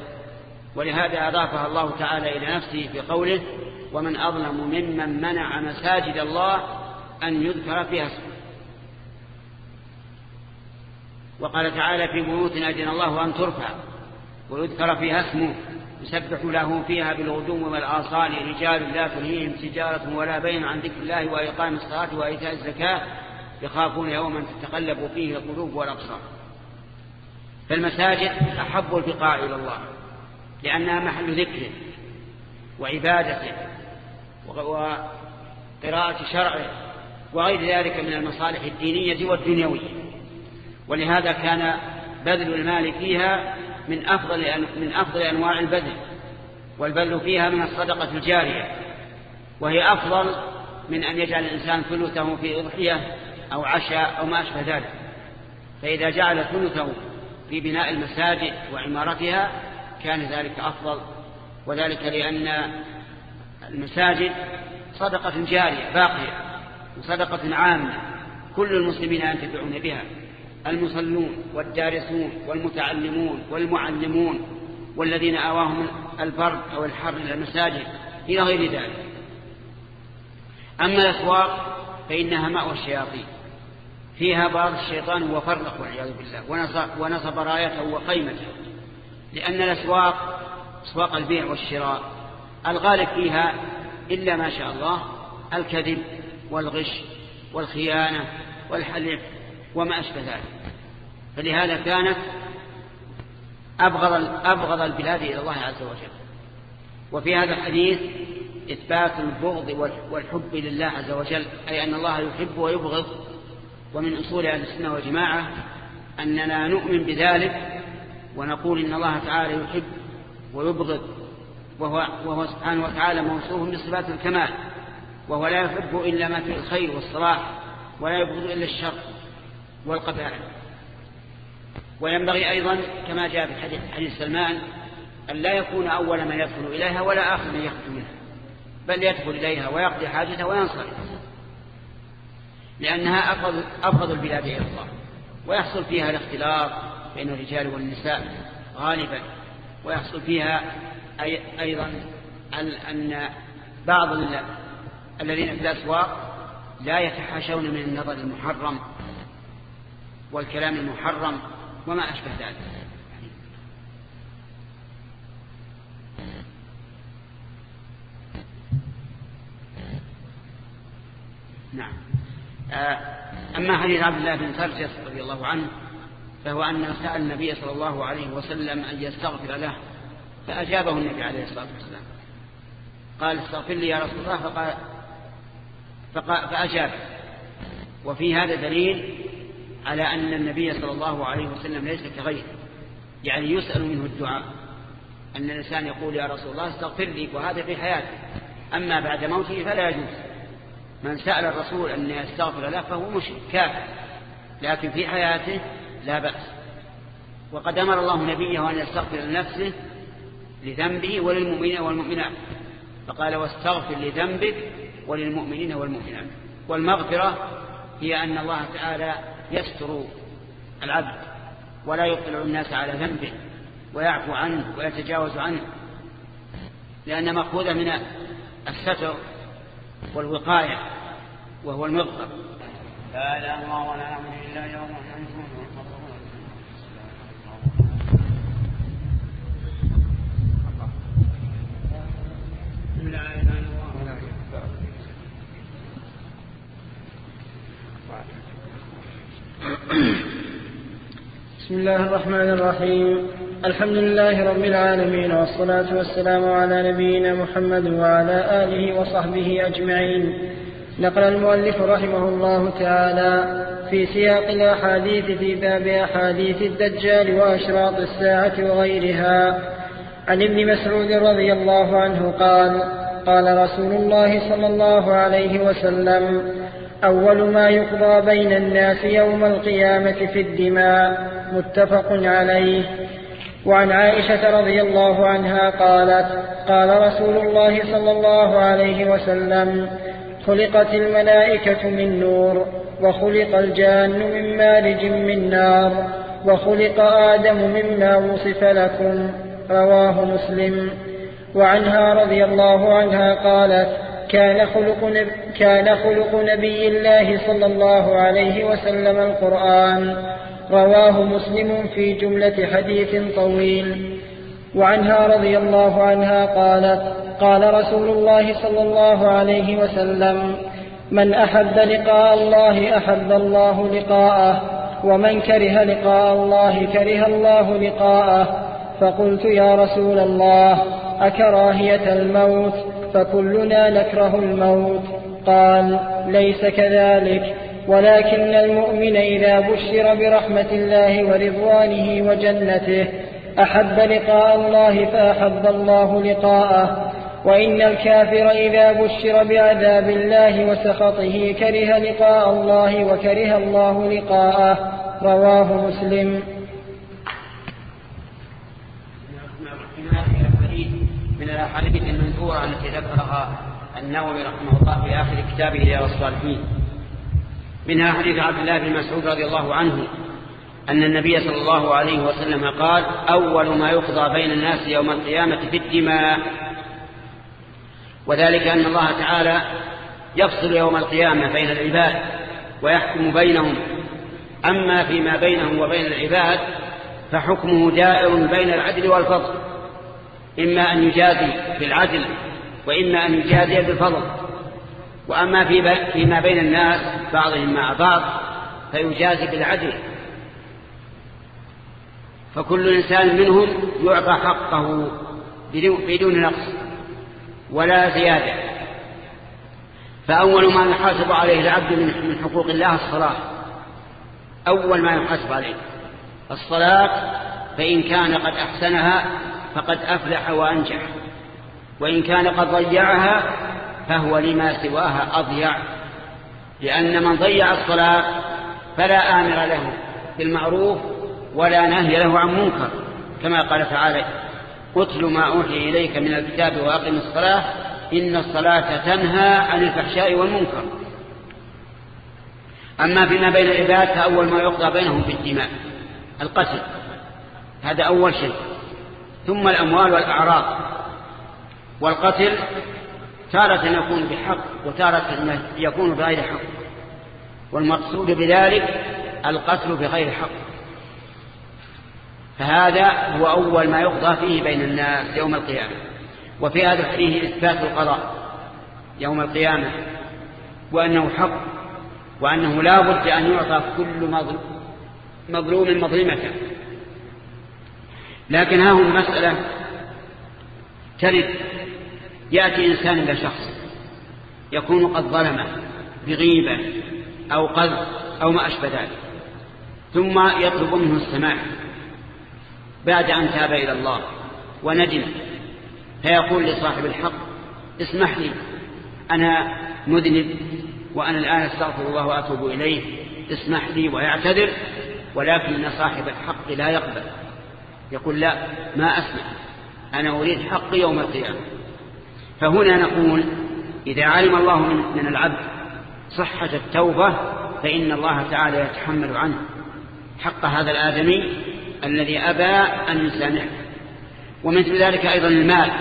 ولهذا أضافها الله تعالى إلى نفسه في قوله ومن أظلم ممن منع مساجد الله أن يذكر فيها اسمه وقال تعالى في بيوت أجن الله أن ترفع ويذكر فيها اسمه. يسبح له فيها بالغدو والآصال رجال لا تلهيهم تجارة ولا بين عن ذكر الله وإقام الصلاة وإيتاء الزكاة يخافون يوما تتقلب فيه القلوب والأبصار. فالمساجد أحب البقاع إلى الله لأنها محل ذكر وعبادته وقراءة شرعه وغير ذلك من المصالح الدينية والدنيوية. ولهذا كان بذل المال فيها من أفضل, من أفضل أنواع البذل والبذل فيها من الصدقة الجارية وهي أفضل من أن يجعل الإنسان ثلثه في أضحية أو عشاء أو ما أشبه ذلك. فإذا جعل ثلثه في بناء المساجد وعمارتها كان ذلك أفضل وذلك لأن المساجد صدقة جارية باقية وصدقة عامة كل المسلمين ينتفعون بها. المصلون والدارسون والمتعلمون والمعلمون والذين آواهم البرد أو الحر إلى المساجد إلى غير ذلك. أما الأسواق فإنها مأوى الشياطين. فيها بعض الشيطان وفرق والعياذ بالله ونصب, ونصب رايته وقيمته لأن الأسواق أسواق البيع والشراء. الغالب فيها إلا ما شاء الله الكذب والغش والخيانة والحلف وما أشبه ذلك. فلهذا كانت أبغض, أبغض البلاد إلى الله عز وجل. وفي هذا الحديث إثبات البغض والحب لله عز وجل أي أن الله يحب ويبغض. ومن أصول أهل السنة والجماعة أننا نؤمن بذلك ونقول إن الله تعالى يحب ويبغض وهو, وهو سبحانه وتعالى موصوف بصفات الكمال. وهو لا يحب إلا ما فيه الخير والصلاح ولا يبغض إلا الشر. والقبائل وينبغي أيضا كما جاء في حديث, حديث سلمان أن لا يكون أول من يدخل إليها ولا آخر من يخرج منها بل يدخل إليها ويقضي حاجته وينصرف لأنها أبغض البلاد إلى الله ويحصل فيها الاختلاط بين الرجال والنساء غالبا ويحصل فيها أي أيضا أن بعض الذين في الأسواق لا يتحاشون من النظر المحرم والكلام المحرم وما أشبه ذلك. نعم. آه، أما حديث عبد الله بن سرجس رضي الله عنه فهو أنه سأل النبي صلى الله عليه وسلم أن يستغفر له فأجابه النبي عليه الصلاة والسلام. قال استغفر لي يا رسول الله. فقال, فقال فأجاب. وفي هذا دليل على أن النبي صلى الله عليه وسلم ليس كغيره. يعني يسأل منه الدعاء. أن الإنسان يقول يا رسول الله استغفر لي وهذا في حياته أما بعد موته فلا يجوز. من سأل الرسول أن يستغفر له فهو مشرك كافر. لكن في حياته لا بأس. وقد أمر الله نبيه أن يستغفر لنفسه لذنبه وللمؤمنين والمؤمنات. فقال واستغفر لذنبك وللمؤمنين والمؤمنات. والمغفرة هي أن الله تعالى يستر العبد ولا يطلع الناس على ذنبه ويعفو عنه ويتجاوز عنه لأن مأخوذة من الستر والوقاية وهو المغفر لا إله الله ولا نعبد إلا يوم بسم الله الرحمن الرحيم الحمد لله رب العالمين والصلاة والسلام على نبينا محمد وعلى آله وصحبه أجمعين نقل المؤلف رحمه الله تعالى في سياق الأحاديث في باب أحاديث الدجال وأشراط الساعة وغيرها عن ابن مسعود رضي الله عنه قال قال رسول الله صلى الله عليه وسلم أول ما يقضى بين الناس يوم القيامة في الدماء متفق عليه. وعن عائشة رضي الله عنها قالت قال رسول الله صلى الله عليه وسلم خلقت الملائكة من نور وخلق الجان من مارج من نار وخلق آدم مما وصف لكم رواه مسلم. وعنها رضي الله عنها قالت كان خلق, نب كان خلق نبي الله صلى الله عليه وسلم القرآن. رواه مسلم في جملة حديث طويل. وعنها رضي الله عنها قالت قال رسول الله صلى الله عليه وسلم من أحب لقاء الله أحب الله لقاءه ومن كره لقاء الله كره الله لقاءه. فقلت يا رسول الله أكراهية الموت؟ فكلنا نكره الموت. قال ليس كذلك. ولكن المؤمن إذا بشر برحمة الله ورضوانه وجنته أحب لقاء الله فأحب الله لقاءه. وإن الكافر إذا بشر بعذاب الله وسخطه كره لقاء الله وكره الله لقاءه. رواه مسلم من الأحاديث المنثورة التي ذكرها النووي رحمه الله في آخر كتابه رياض الصالحين. منها حديث عبد الله بن مسعود رضي الله عنه أن النبي صلى الله عليه وسلم قال أول ما يقضى بين الناس يوم القيامة في الدماء. وذلك أن الله تعالى يفصل يوم القيامة بين العباد ويحكم بينهم. أما فيما بينهم وبين العباد فحكمه دائر بين العدل والفضل. إما أن يجازي بالعدل وإما أن يجازي بالفضل. وأما فيما بين الناس بعضهم مع بعض فيجازي بالعدل. فكل إنسان منهم يعطى حقه بدون نقص ولا زيادة. فأول ما يحاسب عليه العبد من حقوق الله الصلاة. أول ما يحاسب عليه الصلاة فإن كان قد أحسنها فقد أفلح وأنجح. وإن كان قد ضيعها فهو لما سواها أضيع. لأن من ضيع الصلاة فلا آمر له بالمعروف ولا نهي له عن منكر. كما قال تعالى أتل ما أوحي إليك من الكتاب وأقم الصلاة إن الصلاة تنهى عن الفحشاء والمنكر. أما فيما بين العباد فأول ما يقضى بينهم بالدماء القتل. هذا أول شيء. ثم الأموال والأعراض. والقتل تارة يكون بحق وتارة يكون بغير حق. والمقصود بذلك القتل بغير حق. فهذا هو أول ما يقضى فيه بين الناس يوم القيامة. وفي هذا فيه إثبات القضاء يوم القيامة وأنه حق وأنه لا بد أن يعطى كل مظلوم مظلمة. لكن ها هم مسألة ترد. يأتي إنسان إلى شخص يكون قد ظلمه بغيبة أو قذف أو ما أشبه ذلك ثم يطلب منه السماح بعد أن تاب إلى الله وندم فيقول لصاحب الحق اسمح لي أنا مذنب وأنا الآن أستغفر الله وأتوب إليه اسمح لي ويعتذر ولكن صاحب الحق لا يقبل. يقول لا ما أسمح أنا أريد حق يوم القيامة. فهنا نقول إذا علم الله من العبد صحة التوبة فإن الله تعالى يتحمل عنه حق هذا الآدمي الذي أبى أن يسامحه. ومثل ذلك أيضا المال.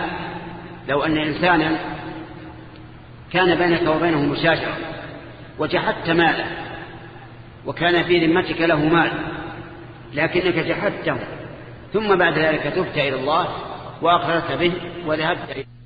لو أن إنسانا كان بينك وبينه مشاجرة وجحدت ماله وكان في ذمتك له مال لكنك جحدته ثم بعد ذلك تبت إلى الله وأقررت به وذهبت إليه